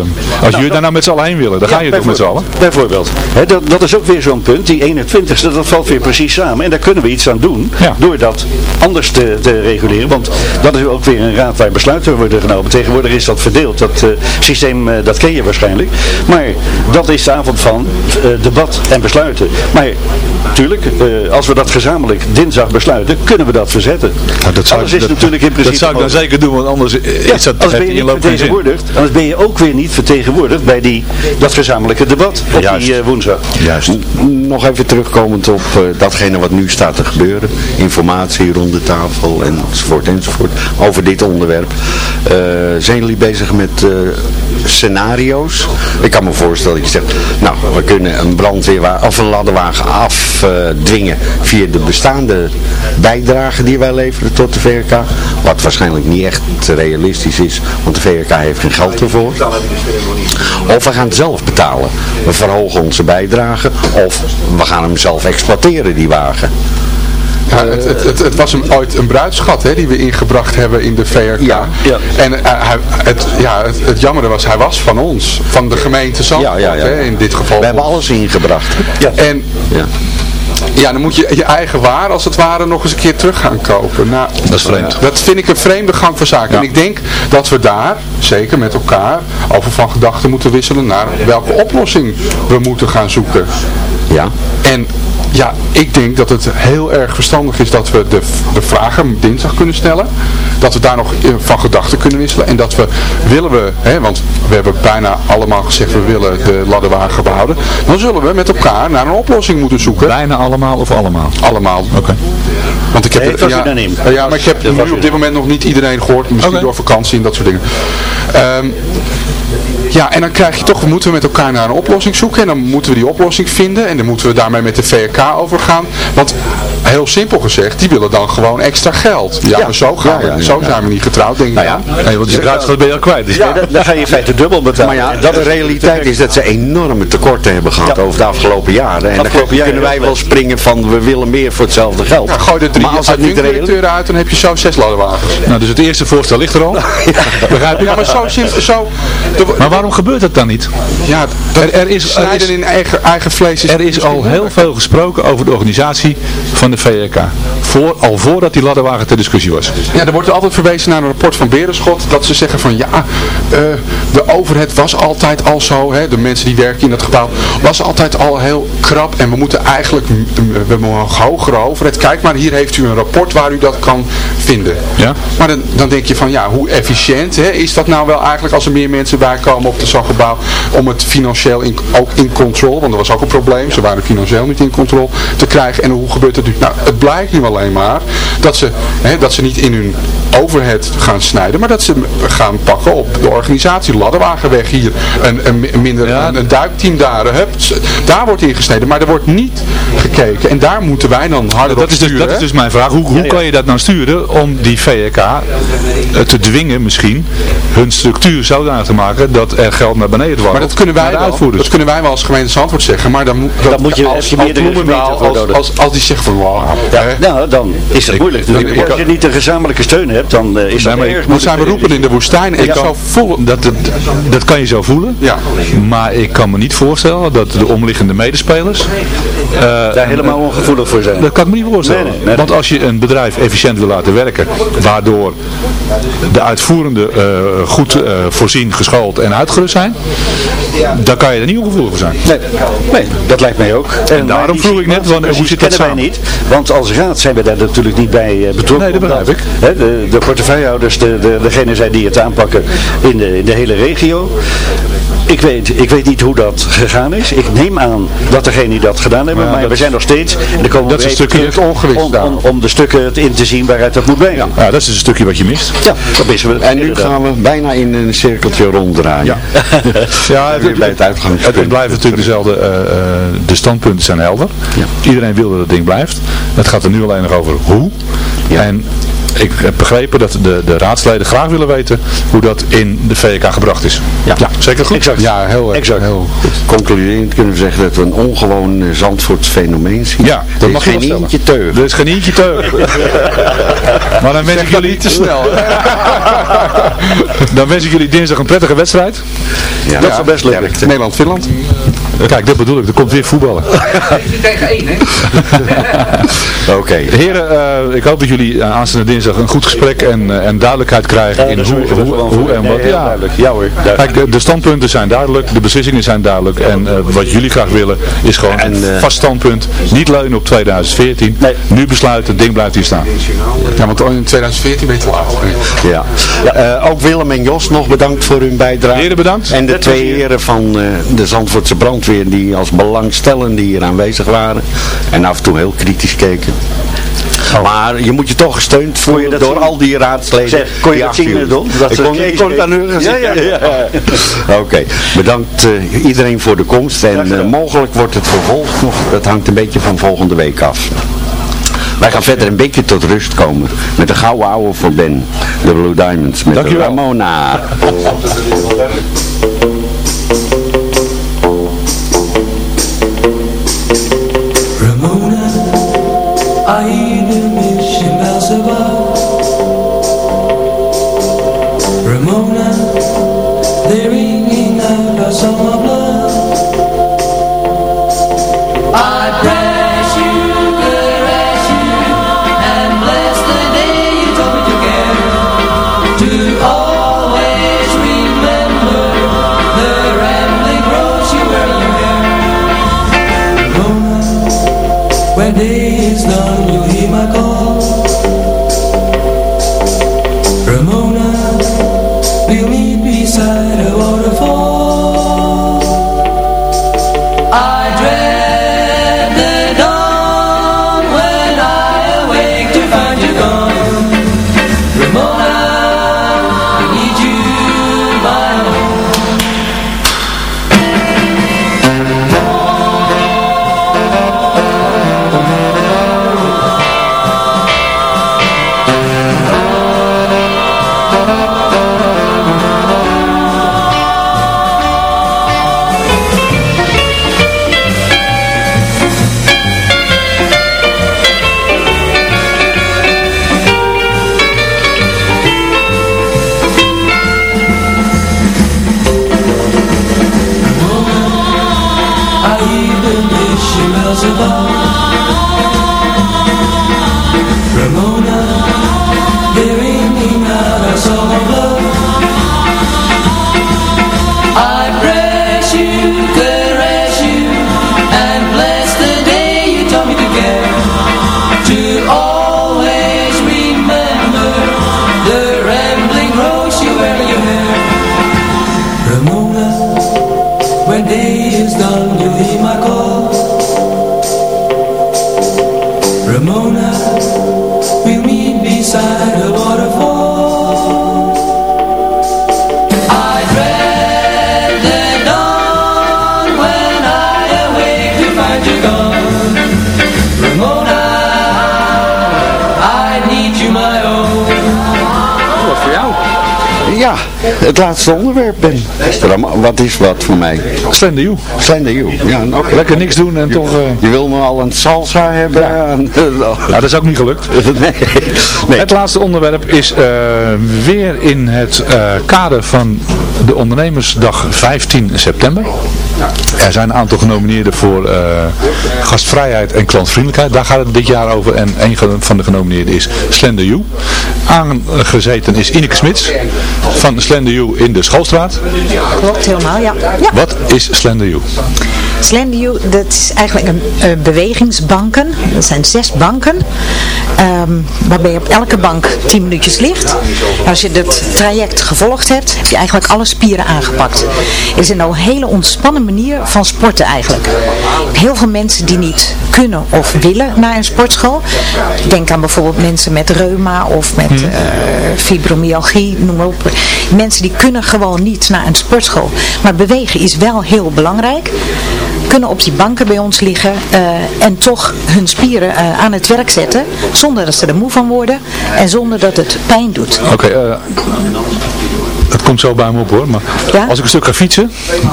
als jullie daar nou met z'n allen heen willen, dan Ja, ga je toch met z'n allen? Bijvoorbeeld. Dat, dat is ook weer zo'n punt. Die 21ste, dat valt weer precies samen. En daar kunnen we iets aan doen. Door dat anders te, te reguleren. Want dat is ook weer een raad waar besluiten worden genomen. Tegenwoordig is dat verdeeld. Dat eh, systeem, eh, dat ken je waarschijnlijk. Maar dat is de avond van eh, debat en besluiten. Maar natuurlijk, eh, als we dat gezamenlijk dinsdag besluiten, kunnen we dat verzetten. dat zou, Anders is dat, natuurlijk in principe dat zou ik dan zeker doen, want anders ja, is dat ben je in loop. Vertegenwoordigd. Anders ben je ook weer niet vertegenwoordigd bij die, dat gezamenlijke debat op Juist. die eh, woensdag. Juist. Nog even terugkomend op eh, datgene wat nu staat te gebeuren. Informatie rond de tafel enzovoort enzovoort. Over dit onderwerp. Eh, zijn jullie bezig met eh, scenario's? Ik kan me voorstellen dat je zegt, nou we kunnen een brandweerwagen of een ladderwagen afdwingen via de bestaande bijdrage die wij leveren tot de VRK. Wat waarschijnlijk niet echt realistisch is, want de VRK heeft geen geld ervoor. Of we gaan het zelf betalen. We verhogen onze bijdrage. Of we gaan hem zelf exploiteren, die wagen. Ja, het, het, het, het was een, ooit een bruidschat hè, die we ingebracht hebben in de VRK. Ja, En eh, hij, het, ja, het, het jammere was, hij was van ons. Van de gemeente Zandvoort, Ja, ja, ja. Hè, in dit geval. We hebben alles ingebracht. En Ja. dan moet je je eigen waar als het ware nog eens een keer terug gaan kopen. Nou, Dat is vreemd. Dat vind ik een vreemde gang van zaken. En ik denk dat we daar, zeker met elkaar, over van gedachten moeten wisselen naar welke oplossing we moeten gaan zoeken. Ja. En ja, ik denk dat het heel erg verstandig is dat we de, de vragen dinsdag kunnen stellen. Dat we daar nog eh, van gedachten kunnen wisselen. En dat we, willen we, hè, want we hebben bijna allemaal gezegd we willen de ladderwagen behouden. Dan zullen we met elkaar naar een oplossing moeten zoeken. Bijna allemaal of allemaal? Allemaal. Oké. Want ik heb Nee, het- ja, maar ik heb nu op dit moment nog niet iedereen gehoord. Misschien door vakantie en dat soort dingen. Ehm, ja, en dan krijg je toch, we moeten met elkaar naar een oplossing zoeken. En dan moeten we die oplossing vinden. En dan moeten we daarmee met de VRK overgaan. Want heel simpel gezegd, die willen dan gewoon extra geld. Ja, Ja. maar zo, gaan Ja, ja, we, zo ja. zijn we niet getrouwd, denk ik. Nou ja, Nee, want die bruidschat ben je al kwijt. Dus Ja, dan, dan ga je in feite dubbel betalen. Maar ja, dat de realiteit is dat ze enorme tekorten hebben gehad Ja. over de afgelopen jaren. En dan Afgelopen jaren, kunnen wij wel springen van we willen meer voor hetzelfde geld. Ja, gooi er drie maar als dat niet directeuren uit, dan heb je zo zes ladderwagens. Nou, dus het eerste voorstel ligt er al. Begrijp je? Ja, maar zo, zo de- Maar waarom gebeurt dat dan niet? ja, dat Er, er is, er is, in eigen, eigen vlees is er is al heel veel gesproken over de organisatie van de VRK. Voor, al voordat die ladderwagen ter discussie was. Ja, er wordt er altijd verwezen naar een rapport van Berenschot. Dat ze zeggen van ja, eh, de overheid was altijd al zo. Hè, de mensen die werken in dat gebouw was altijd al heel krap. En we moeten eigenlijk, we hebben een hogere overheid. Kijk maar, hier heeft u een rapport waar u dat kan vinden. Ja? Maar dan, dan denk je van ja, hoe efficiënt hè, is dat nou wel eigenlijk als er meer mensen bij komen op zo'n gebouw. Om het financieel in, ook in controle, want dat was ook een probleem. Ze waren financieel niet in controle te krijgen. En hoe gebeurt dat nu? Nou, het blijkt nu alleen maar dat ze, hè, dat ze niet in hun overhead gaan snijden, maar dat ze gaan pakken op de organisatie. Ladderwagenweg hier, een, een, een minder, Ja. een, een duikteam daar. Hup, daar wordt ingesneden, maar er wordt niet gekeken. En daar moeten wij dan harder Dat op is, dus, sturen, dat is dus mijn vraag. Hoe, hoe kan je dat nou sturen om die VRK eh, te dwingen misschien hun structuur zodanig te maken dat er geld naar beneden dwarrelt Maar dat kunnen wij wel. uitvoerders? Dat kunnen wij wel als gemeente Zandvoort zeggen. Maar dan moet, dat, moet je- als, je als als, als, als die zeggen van wow, Nou, dan is dat Ik- moeilijk. ik- Als je niet een gezamenlijke steun hebt, dan eh, is dat ik- erg zijn we roepen in de woestijn. Ik zo kan, voelen. dat, dat, dat kan je zo voelen. Ja. Maar ik kan me niet voorstellen dat de omliggende medespelers... eh, daar helemaal ongevoelig voor zijn. Dat kan ik me niet voorstellen. Nee, nee, nee. Want als je een bedrijf efficiënt wil laten werken, waardoor de uitvoerende eh, goed voorzien, geschoold en uitgerust zijn, dan kan je er niet ongevoelig voor zijn. Nee, nee, dat lijkt mij ook. En, daarom vroeg ik net, want hoe zit dat kennen wij samen? niet. Want als raad zijn we daar natuurlijk niet bij betrokken. Nee, dat begrijp ik. Hè, de, de portefeuillehouders, de, de, degene zijn die het aanpakken in de, in de hele regio. Ik weet, ik weet niet hoe dat gegaan is. Ik neem aan dat degenen die dat gedaan hebben, Ja, maar we zijn nog steeds, en dan komen dat is een stukje terug ongewis om, om, om de stukken in te zien waaruit dat moet blijven. Ja, dat is een stukje wat je mist. Ja, dat missen we. En nu inderdaad. gaan we bijna in een cirkeltje ronddraaien. Ja. Ja, het, bij het uitgangspunt. het, het blijft natuurlijk dezelfde, eh, eh, de standpunten zijn helder. Iedereen wil dat het ding blijft. Het gaat er nu alleen nog over hoe. En ik heb begrepen dat de, de raadsleden graag willen weten hoe dat in de VK gebracht is. Ja, zeker goed? Exact. Ja, heel, Exact. heel goed. Concluderend kunnen we zeggen dat we een ongewoon uh, Zandvoorts fenomeen zien. Ja, dat er mag is je geen eentje teug. Er is geen eentje teug. maar dan wens ik jullie Niet te snel. Dan wens ik jullie dinsdag een prettige wedstrijd. Ja, Dat zou best sterkte. Nederland-Finland. Kijk, dat bedoel ik. Er komt weer voetballen. tegen één, hè? Oké. Heren, eh, ik hoop dat jullie eh, aanstaande dinsdag een goed gesprek en, eh, en duidelijkheid krijgen in hoe, hoe, hoe en wat. Ja, Ja hoor. Kijk, de, de standpunten zijn duidelijk, de beslissingen zijn duidelijk en eh, wat jullie graag willen is gewoon En, een vast standpunt. Niet leunen op 2014. Nee. Nu besluiten, het ding blijft hier staan. Ja, want in 2014 ben je te laat. Ja. Eh, ook Willem en Jos nog bedankt voor hun bijdrage. Heren, bedankt. En de twee heren van eh, de Zandvoortse brandweer die als belangstellenden hier aanwezig waren. En af en toe heel kritisch keken. Maar je moet je toch gesteund voelen dat door zien? al die raadsleden. Zeg, kon je die dat zien. Don? Dat ik ze kon, ik kon het aan hun Ja, ja, ja. Oké, bedankt eh, iedereen voor de komst. En eh, mogelijk wordt het vervolg nog, dat hangt een beetje van volgende week af. Wij gaan verder een beetje tot rust komen met de gouden ouwe voor Ben, de Blue Diamonds, met Dankjewel. Ramona. Ramona, I hear day is done, you'll hear my call. Ramona, het laatste onderwerp, Ben. Wat is wat voor mij? Slender you. Slender you. Ja, oké. Lekker niks doen en toch... eh, Je wil me al een salsa hebben? aan- Nou, dat is ook niet gelukt. nee. nee. Het laatste onderwerp is eh, weer in het eh, kader van de ondernemersdag 15 september. Er zijn een aantal genomineerden voor gastvrijheid en klantvriendelijkheid. Daar gaat het dit jaar over. En een van de genomineerden is Slender You. Aangezeten is Ineke Smits van Slender You in de Schoolstraat. Klopt helemaal, ja. ja. Wat is Slender You? Slender You, dat is eigenlijk een eh, bewegingsbanken. Dat zijn zes banken. ehm, waarbij je op elke bank 10 minuutjes ligt. Als je het traject gevolgd hebt, heb je eigenlijk alle spieren aangepakt. Het is een nou hele ontspannen manier van sporten eigenlijk. Heel veel mensen die niet kunnen of willen naar een sportschool. Denk aan bijvoorbeeld mensen met reuma of met eh, fibromyalgie, noem maar op. Mensen die kunnen gewoon niet naar een sportschool. Maar bewegen is wel heel belangrijk. Kunnen op die banken bij ons liggen eh, en toch hun spieren eh, aan het werk zetten, zonder dat ze er moe van worden en zonder dat het pijn doet. Oké, eh, het komt zo bij me op hoor, maar Ja? als ik een stuk ga fietsen,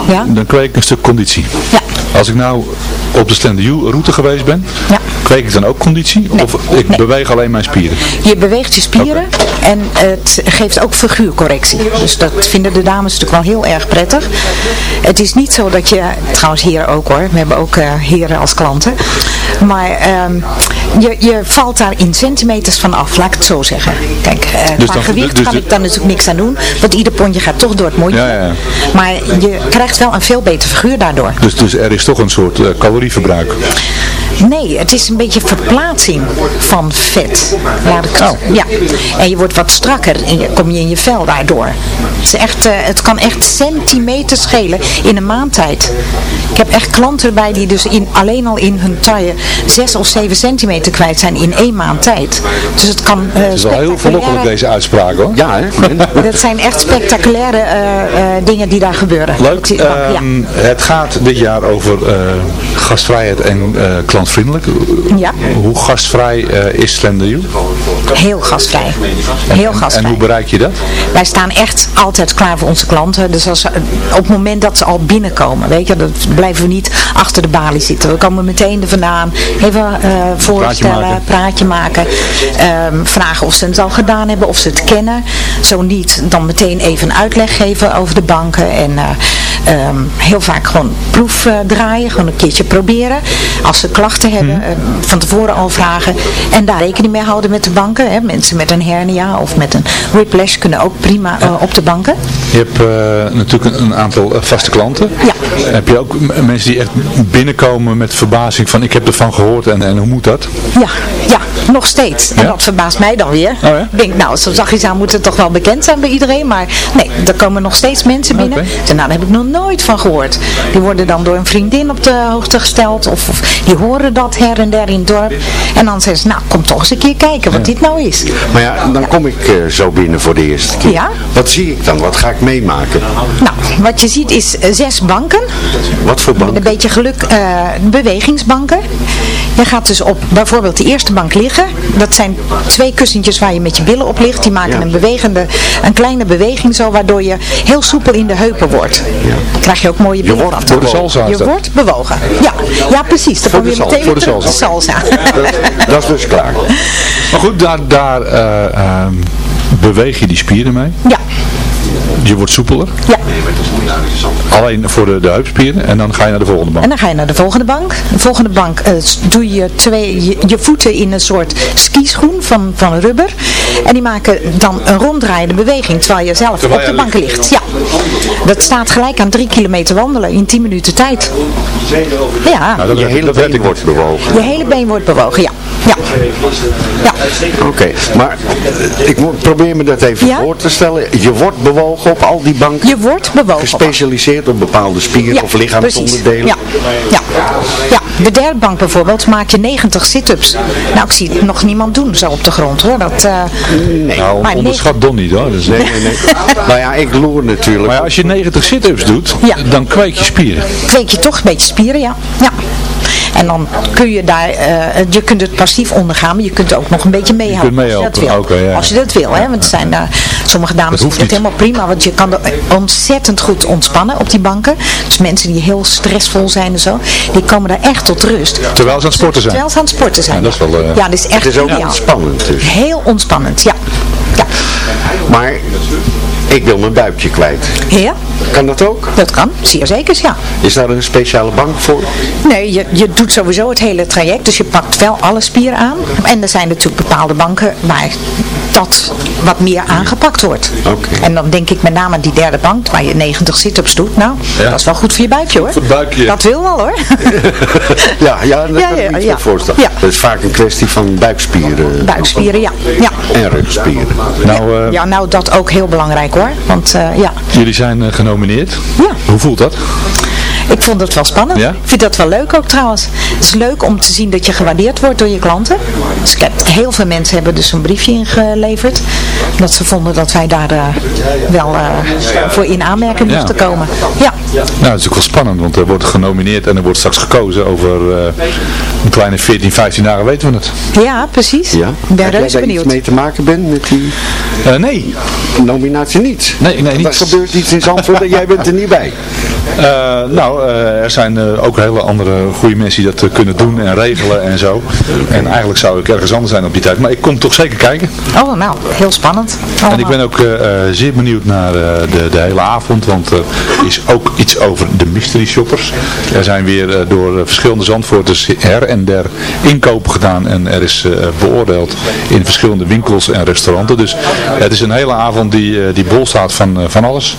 Ja? dan kweek ik een stuk conditie. Ja. Als ik nou op de Stand route geweest ben, Ja. Kweek ik dan ook conditie? Of ik Nee. beweeg alleen mijn spieren? Je beweegt je spieren en het geeft ook figuurcorrectie. Dus dat vinden de dames natuurlijk wel heel erg prettig. Het is niet zo dat je, trouwens heren ook hoor, we hebben ook eh, heren als klanten. Maar ehm, je, je valt daar in centimeters van af, laat ik het zo zeggen. Kijk, Dus qua dan- gewicht dus kan ik daar natuurlijk niks aan doen, want ieder pondje gaat toch door het mondje. Ja, ja. Maar je krijgt wel een veel beter figuur daardoor. Dus, dus er is toch een soort eh, calorieverbruik. Nee, het is een beetje verplaatsing van vet. Laat ik het, ja. En je wordt wat strakker en je, kom je in je vel daardoor. Het, is echt, eh, het kan echt centimeter schelen in een maand tijd. Ik heb echt klanten erbij die dus in, alleen al in hun taille 6 of 7 centimeter kwijt zijn in één maand tijd. Dus het kan eh Het is wel heel verlokkelijk deze uitspraak hoor. Ja, hè? Dat zijn echt spectaculaire eh, eh, dingen die daar gebeuren. Leuk. Bank, ja. Ehm, Het gaat dit jaar over eh, gastvrijheid en eh, klantvriendelijk. Ja. Hoe gastvrij eh, is Slender U? Heel gastvrij. Heel En gastvrij. hoe bereik je dat? Wij staan echt altijd klaar voor onze klanten. Dus als, ze- op het moment dat ze al binnenkomen, weet je, dat blijven we niet achter de balie zitten. We komen meteen er vandaan, even voorstellen, maken. praatje maken, ehm, vragen of ze het al gedaan hebben, of ze het kennen. Zo niet, dan meteen even uitleg geven over de banken en eh, ehm, heel vaak gewoon proef eh, draaien, gewoon een keertje proberen. Als ze klachten hebben, eh, van tevoren al vragen en daar rekening mee houden met de banken. Hè. Mensen met een hernia of met een whiplash kunnen ook prima eh, op de banken. Je hebt natuurlijk een, een aantal vaste klanten. Ja. Heb je ook mensen die echt binnenkomen met verbazing van ik heb ervan gehoord en, en hoe moet dat? Ja, ja, nog steeds. En Ja? dat verbaast mij dan weer. ja? Ik denk, nou, zo zachtjes aan moet het toch wel bekend zijn bij iedereen. Maar nee, er komen nog steeds mensen binnen. Zeg, Nou, daar heb ik nog nooit van gehoord. Die worden dan door een vriendin op de hoogte gesteld. Of, of die horen dat her en der in het dorp. En dan zeggen ze, nou, kom toch eens een keer kijken wat dit nou is. Maar ja, dan kom ik eh, zo binnen voor de eerste keer. Ja. Wat zie ik dan? Wat ga ik meemaken? Nou, wat je ziet is eh, zes banken. Wat voor Met bank? een beetje geluk eh, bewegingsbanken. Je gaat dus op bijvoorbeeld de eerste bank liggen. Dat zijn twee kussentjes waar je met je billen op ligt. Die maken Ja. een, bewegende, een kleine beweging zo, waardoor je heel soepel in de heupen wordt. Dan krijg je ook mooie billen wordt van. Voor de salsa Je wordt bewogen. Ja, ja precies. Dan Voor kom je meteen voor de terug op de salsa. Dat, dat is dus klaar. Maar goed, daar, daar eh, ehm, beweeg je die spieren mee. Ja, Je wordt soepeler. ja. Alleen voor de, de heupspieren. En dan ga je naar de volgende bank. En dan ga je naar de volgende bank. De volgende bank eh, doe je twee, je, je voeten in een soort skischoen van, van rubber. En die maken dan een ronddraaiende beweging terwijl je zelf Terwijl op de je banken ligt. Ja. Dat staat gelijk aan drie kilometer wandelen in 10 minuten tijd. Ja, Nou, dat Je hele been wordt bewogen. je hele been wordt bewogen, ja. Ja, ja. Oké, maar eh, ik moet, probeer me dat even Ja? voor te stellen. Je wordt bewogen op al die banken. je wordt bewogen. Gespecialiseerd op bepaalde spieren of lichaamsonderdelen. Ja, ja. ja, de derde bank bijvoorbeeld maak je 90 sit-ups. Nou, ik zie het nog niemand doen zo op de grond hoor. Dat, eh, Nou, maar onderschat Don niet hoor. Dus, Nee, nee, nee. nou ja, ik loer natuurlijk. Maar als je 90 sit-ups doet, Ja. dan kweek je spieren. kweek je toch een beetje spieren, ja. ja. En dan kun je daar, eh, je kunt het passief ondergaan, maar je kunt ook nog een beetje meehelpen kunt als je dat wil. ja. Als je dat wil, hè. Want er zijn daar sommige dames die niet. helemaal prima, want je kan er ontzettend goed ontspannen op die banken. Dus mensen die heel stressvol zijn en zo, die komen daar echt tot rust. Terwijl ze aan het sporten zijn. Terwijl ze aan het sporten zijn. Ja, dat is wel, eh, ja, dat is echt Het is ook ideaal. ontspannend dus. Heel ontspannend, ja. Ja. Maar ik wil mijn buikje kwijt. ja, Kan dat ook? dat kan, zeer zeker, ja. Is daar een speciale bank voor? Nee, je, je doet sowieso het hele traject, dus je pakt wel alle spieren aan. En er zijn natuurlijk bepaalde banken waar dat wat meer aangepakt wordt. Oké. En dan denk ik met name aan die derde bank, waar je 90 sit-ups doet. Nou, Ja. dat is wel goed voor je buikje hoor. Voor het buikje. Dat wil wel hoor. Ja, ja dat Ja, kan ik ja, me voorstellen. Ja. Dat is vaak een kwestie van buikspieren Buikspieren, ja. ja. en rugspieren. Nou, eh, Ja, nou dat ook heel belangrijk hoor. Want eh, ja, jullie zijn eh, genomineerd. Ja. Hoe voelt dat? Ik vond het wel spannend. Ja? Ik vind dat wel leuk ook trouwens. Het is leuk om te zien dat je gewaardeerd wordt door je klanten. Dus ik heb, heel veel mensen hebben dus een briefje ingeleverd. Dat ze vonden dat wij daar eh, wel eh, voor in aanmerking Ja. mochten komen. Ja, Nou, dat is ook wel spannend, want er wordt genomineerd en er wordt straks gekozen over eh, een kleine 14, 15 dagen weten we het. ja precies. Ja. Ik ben reuze daar iets benieuwd. mee te maken bent met die Eh, nee. nominatie niet? Nee, nee, niet. Er gebeurt iets in Zandvoort en jij bent er niet bij. Eh, nou, eh, er zijn eh, ook hele andere goede mensen die dat eh, kunnen doen en regelen en zo. En eigenlijk zou ik ergens anders zijn op die tijd. Maar ik kom toch zeker kijken. Oh, nou, heel spannend. En ik ben ook zeer benieuwd naar de, de hele avond, want er is ook iets over de mystery shoppers. Er zijn weer door verschillende Zandvoorters her en der inkopen gedaan en er is beoordeeld in verschillende winkels en restauranten. Dus het is een hele avond die, die bol staat van, van alles.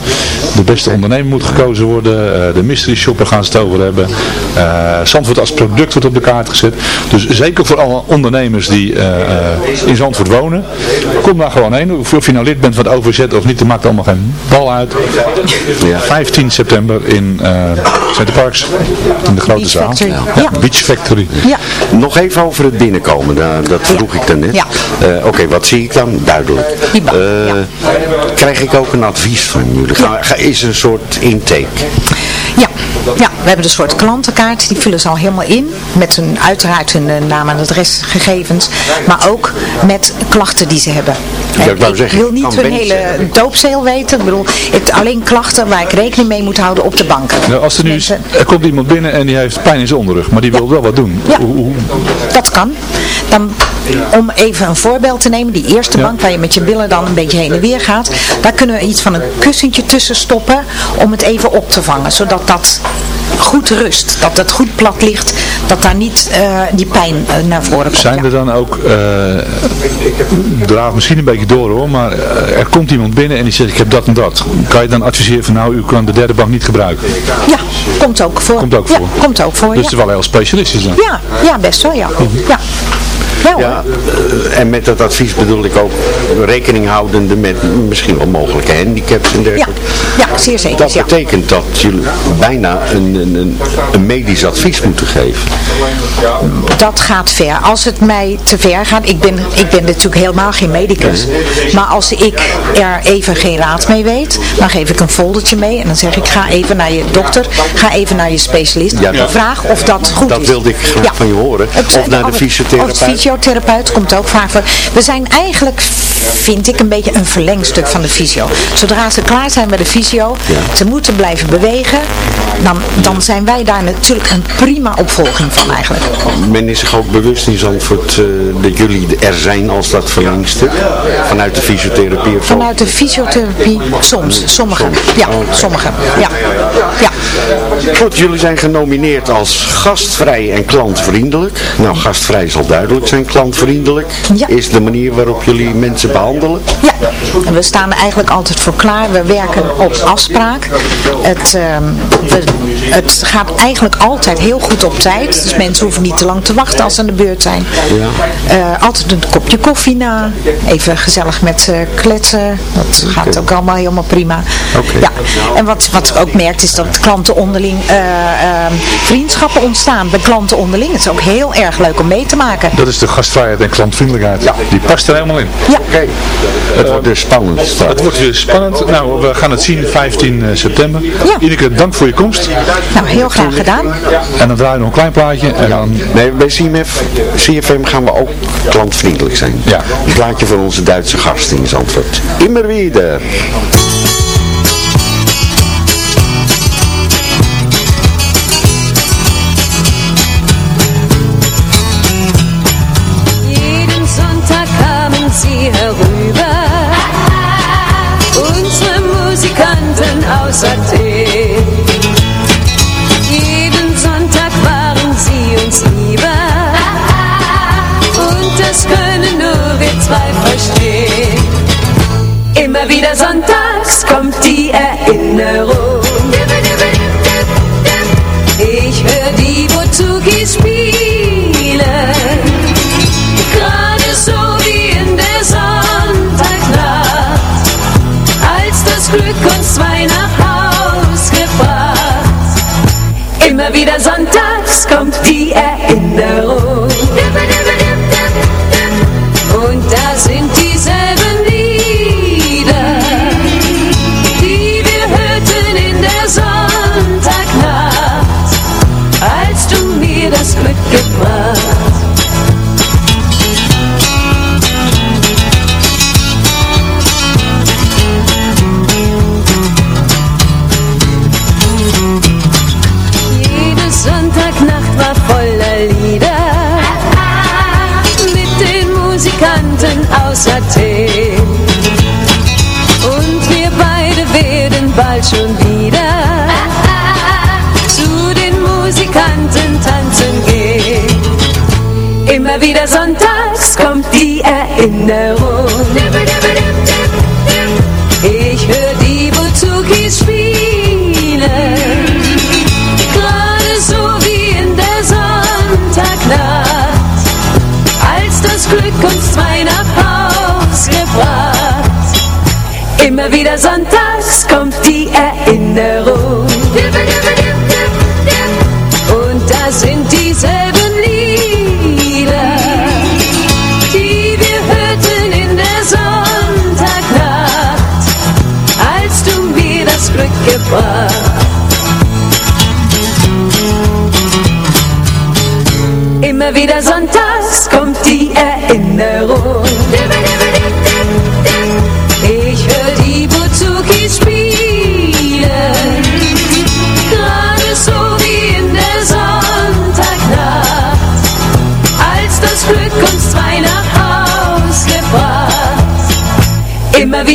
De beste ondernemer moet gekozen worden, de mystery shopper gaan ze het over hebben. Eh Zandvoort als product wordt op de kaart gezet. Dus zeker voor alle ondernemers die eh, eh, in Zandvoort wonen, kom daar gewoon heen. Of je nou lid bent van de OVZ of niet, dat maakt allemaal geen bal uit. 15 september in uh, Parks, in de grote Beach zaal. Factory. Ja, Ja. Beach Factory. Nog even over het binnenkomen, daar- dat vroeg ik dan net. Ja. Eh, Oké, wat zie ik dan? Duidelijk. Eh, Krijg ik ook een advies van jullie? Ga, ga- is er een soort intake? Ja, we hebben een soort klantenkaart, die vullen ze al helemaal in. Met hun, uiteraard hun eh, naam en adresgegevens, maar ook met klachten die ze hebben. En ik wil niet kan hun hele doopzeel weten. Ik bedoel, ik, alleen klachten waar ik rekening mee moet houden op de banken. Nou, als er nu is, er komt iemand binnen en die heeft pijn in zijn onderrug, maar die wil wel wat doen. Ja. Hoe, hoe- Dat kan. Dan, om even een voorbeeld te nemen, die eerste bank waar je met je billen dan een beetje heen en weer gaat, daar kunnen we iets van een kussentje tussen stoppen om het even op te vangen, zodat dat goed rust, dat het goed plat ligt, dat daar niet eh, die pijn eh, naar voren komt. Zijn er dan ook, eh draaf misschien een beetje door hoor, maar er komt iemand binnen en die zegt ik heb dat en dat. Kan je dan adviseren van nou u kan de derde bank niet gebruiken? Ja, komt ook voor. Komt ook Ja, voor. komt ook voor, Dus ja. het is wel heel specialistisch dan. Ja, ja, best wel, ja. Ja, ja. Ja, eh, en met dat advies bedoel ik ook rekening houdende met misschien wel mogelijke handicaps en Ja, dergelijke. ja, zeer zeker. Dat ja. betekent dat jullie bijna een, een, een, medisch advies moeten geven. Dat gaat ver. Als het mij te ver gaat, ik ben, ik ben natuurlijk helemaal geen medicus. Maar als ik er even geen raad mee weet, dan geef ik een foldertje mee. En dan zeg ik, ga even naar je dokter, ga even naar je specialist. Ja, dat- vraag of dat goed dat is. wilde ik graag Ja. van je horen. Het- Of naar de fysiotherapeut. Fysiotherapeut komt ook vaak voor. We zijn eigenlijk, vind ik, een beetje een verlengstuk van de fysio. Zodra ze klaar zijn met de fysio, ze moeten blijven bewegen, dan, dan zijn wij daar natuurlijk een prima opvolging van eigenlijk. Men is zich ook bewust in Zandvoort eh, dat jullie er zijn als dat verlengstuk. Vanuit de fysiotherapie of zo. Vanuit de fysiotherapie, soms, sommigen. Ja, sommigen. Ja. ja. Goed, jullie zijn genomineerd als gastvrij en klantvriendelijk. Nou, gastvrij zal duidelijk zijn. Klantvriendelijk is de manier waarop jullie mensen behandelen. Ja, en we staan er eigenlijk altijd voor klaar. We werken op afspraak. Het, ehm, we, het gaat eigenlijk altijd heel goed op tijd. Dus mensen hoeven niet te lang te wachten als ze aan de beurt zijn. Eh, altijd een kopje koffie na. Even gezellig met ze kletsen. Dat gaat ook allemaal helemaal prima. Ja. En wat, wat ik ook merkt is dat klanten onderling eh, ehm, vriendschappen ontstaan. Bij klanten onderling. Het is ook heel erg leuk om mee te maken. Dat is de gastvrijheid en klantvriendelijkheid. Die past er helemaal in. Ja. Oké. Het wordt dus spannend. straks. Het wordt weer spannend. Nou, we gaan het zien 15 september. Ineke, dank voor je komst. Nou, heel graag gedaan. En dan draaien we nog een klein plaatje. En dan... Nee, bij CMF, CFM gaan we ook klantvriendelijk zijn. Ja. Een plaatje voor onze Duitse gast in Zandvoort. Immer wieder. Ich höre die Bozuki spielen, gerade so wie in der Sonntagnacht, als das Glück uns zwei nach Haus. Immer wieder sonntags kommt die Erinnerung. Wieder sonntags kommt die Erinnerung. Ich höre die Buzukis spielen. Gerade so wie in der Sonntagnacht, als das Glück uns zwei nach Haus gebracht. Immer wieder sonntags kommt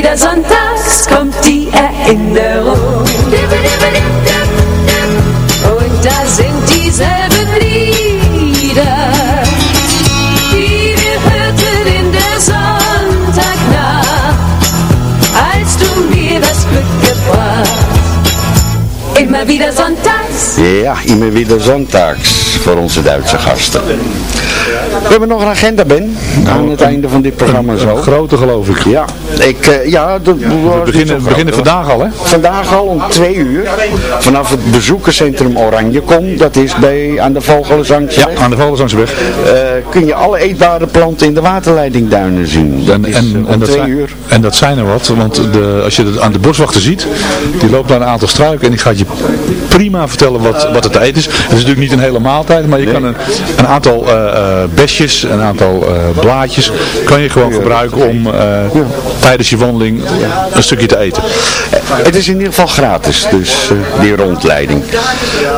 wieder sonntags kommt die Erinnerung. Und da sind dieselben Lieder, die wir hörten in der Sonntagnacht, als du mir das Glück gebracht. Immer wieder sonntags. Ja, immer weer zondags voor onze Duitse gasten. We hebben nog een agenda, Ben, aan het einde van dit programma zo. Een grote geloof ik. Ja, ik, eh, ja dat We beginnen, beginnen vandaag al hè? Vandaag al om twee uur, vanaf het bezoekerscentrum Oranjekom, dat is bij, aan de Vogelzangsweg. Ja, aan de Vogelzangsweg. Eh, kun je alle eetbare planten in de waterleidingduinen zien. Dat En, is, en, eh, om en, dat twee zijn, uur. en dat zijn er wat, want de, als je het aan de boswachter ziet, die loopt naar een aantal struiken en die gaat je prima vertellen wat, wat het te eten is. Het is natuurlijk niet een hele maaltijd, maar je kan een, een aantal eh, eh, besjes, een aantal eh, blaadjes, kan je gewoon gebruiken om tijdens je wandeling een stukje te eten. Het is in ieder geval gratis, dus die rondleiding.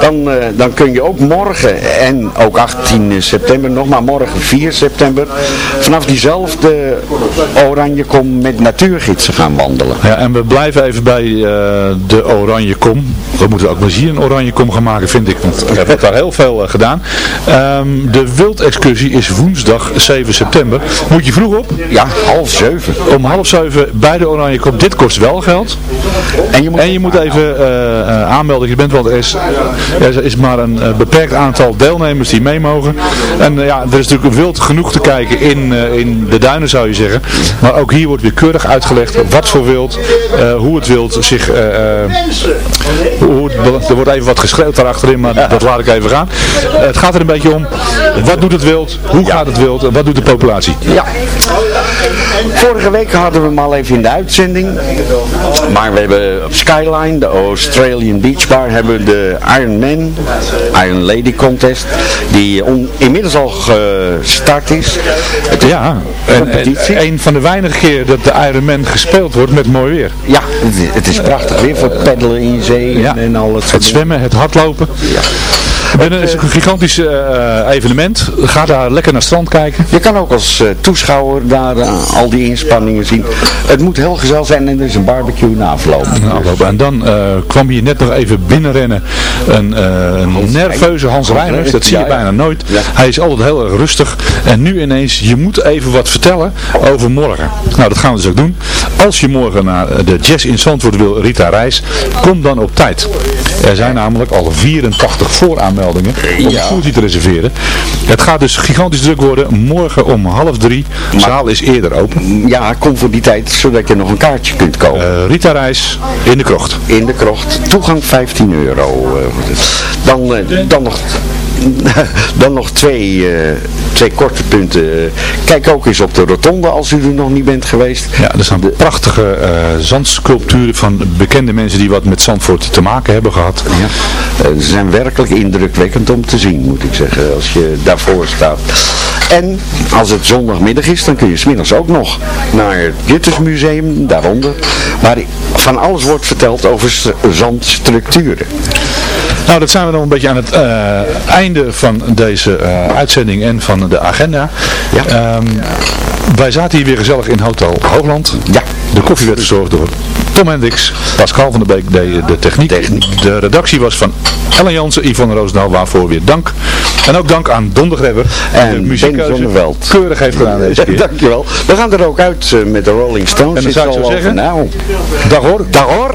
Dan, dan kun je ook morgen en ook 18 september, nog maar morgen 4 september, vanaf diezelfde Oranjekom met natuurgidsen gaan wandelen. Ja, en we blijven even bij de Oranje Kom. We moeten ook maar hier een Oranje Kom gaan maken, vind ik. Want er wordt daar heel veel eh, gedaan. Ehm, de wildexcursie is woensdag 7 september. Moet je vroeg op? Ja, half zeven. Om half zeven bij de Oranje Kom. Dit kost wel geld. En je moet, En je moet even eh, eh, aanmelden. Je bent, want er is, er is maar een beperkt aantal deelnemers die mee mogen. En ja, er is natuurlijk wild genoeg te kijken in, in de duinen zou je zeggen. Maar ook hier wordt weer keurig uitgelegd wat voor wild, hoe het wild zich... hoe het, er wordt even wat daarachterin, maar dat laat ik even gaan. Het gaat er een beetje om, wat doet het wild, hoe gaat het wild en wat doet de populatie? Ja. Vorige week hadden we hem al even in de uitzending. Maar we hebben op Skyline, de Australian Beach Bar, hebben we de Iron Man, Iron Lady Contest. Die on- inmiddels al gestart is. Het is Ja, en, en een van de weinige keer dat de Ironman gespeeld wordt met mooi weer. Ja, het is, het is prachtig weer voor peddelen in zee en, en al het Het zwemmen, het hardlopen. En het is eh, een gigantisch eh, evenement. Ga daar lekker naar het strand kijken. Je kan ook als eh, toeschouwer daar eh, al die inspanningen zien. Het moet heel gezellig zijn en er is een barbecue na afloop. En dan eh, kwam hier net nog even binnenrennen een, eh, een nerveuze Hans Reiners. Dat zie je bijna nooit. Hij is altijd heel erg rustig. En nu ineens, je moet even wat vertellen over morgen. Nou, dat gaan we dus ook doen. Als je morgen naar de Jazz in Zandvoort wil, Rita Reis, kom dan op tijd. Er zijn namelijk al 84 vooraanmeldingen om Ja. stoeltje te reserveren. Het gaat dus gigantisch druk worden. Morgen om half drie. De zaal is eerder open. Ja, kom voor die tijd, zodat je nog een kaartje kunt kopen. Eh, Rita Reis in de krocht. in de krocht. Toegang 15 euro. eh, dan, eh, dan nog... Dan nog twee, eh, twee korte punten. Kijk ook eens op de rotonde als u er nog niet bent geweest. Ja, er staan prachtige eh, zandsculpturen van bekende mensen die wat met Zandvoort te maken hebben gehad. Ja. Eh, Ze zijn werkelijk indrukwekkend om te zien, moet ik zeggen, als je daarvoor staat. En als het zondagmiddag is, dan kun je smiddags ook nog naar het Juttersmuseum, daaronder, waar van alles wordt verteld over zandstructuren. Nou, dat zijn we dan een beetje aan het eh, einde van deze eh, uitzending en van de agenda. Ehm, Wij zaten hier weer gezellig in Hotel Hoogland. Ja. De koffie werd verzorgd door Tom Hendricks. Pascal van der Beek deed de techniek. De redactie was van Ellen Jansen, Yvonne Roosdaal, waarvoor weer dank. En ook dank aan Don de. En de muziekkeuze keurig heeft gedaan deze keer. Dankjewel. We gaan er ook uit eh, met de Rolling Stones. En dan zou ik zo zeggen, Nou, dag hoor. dag hoor.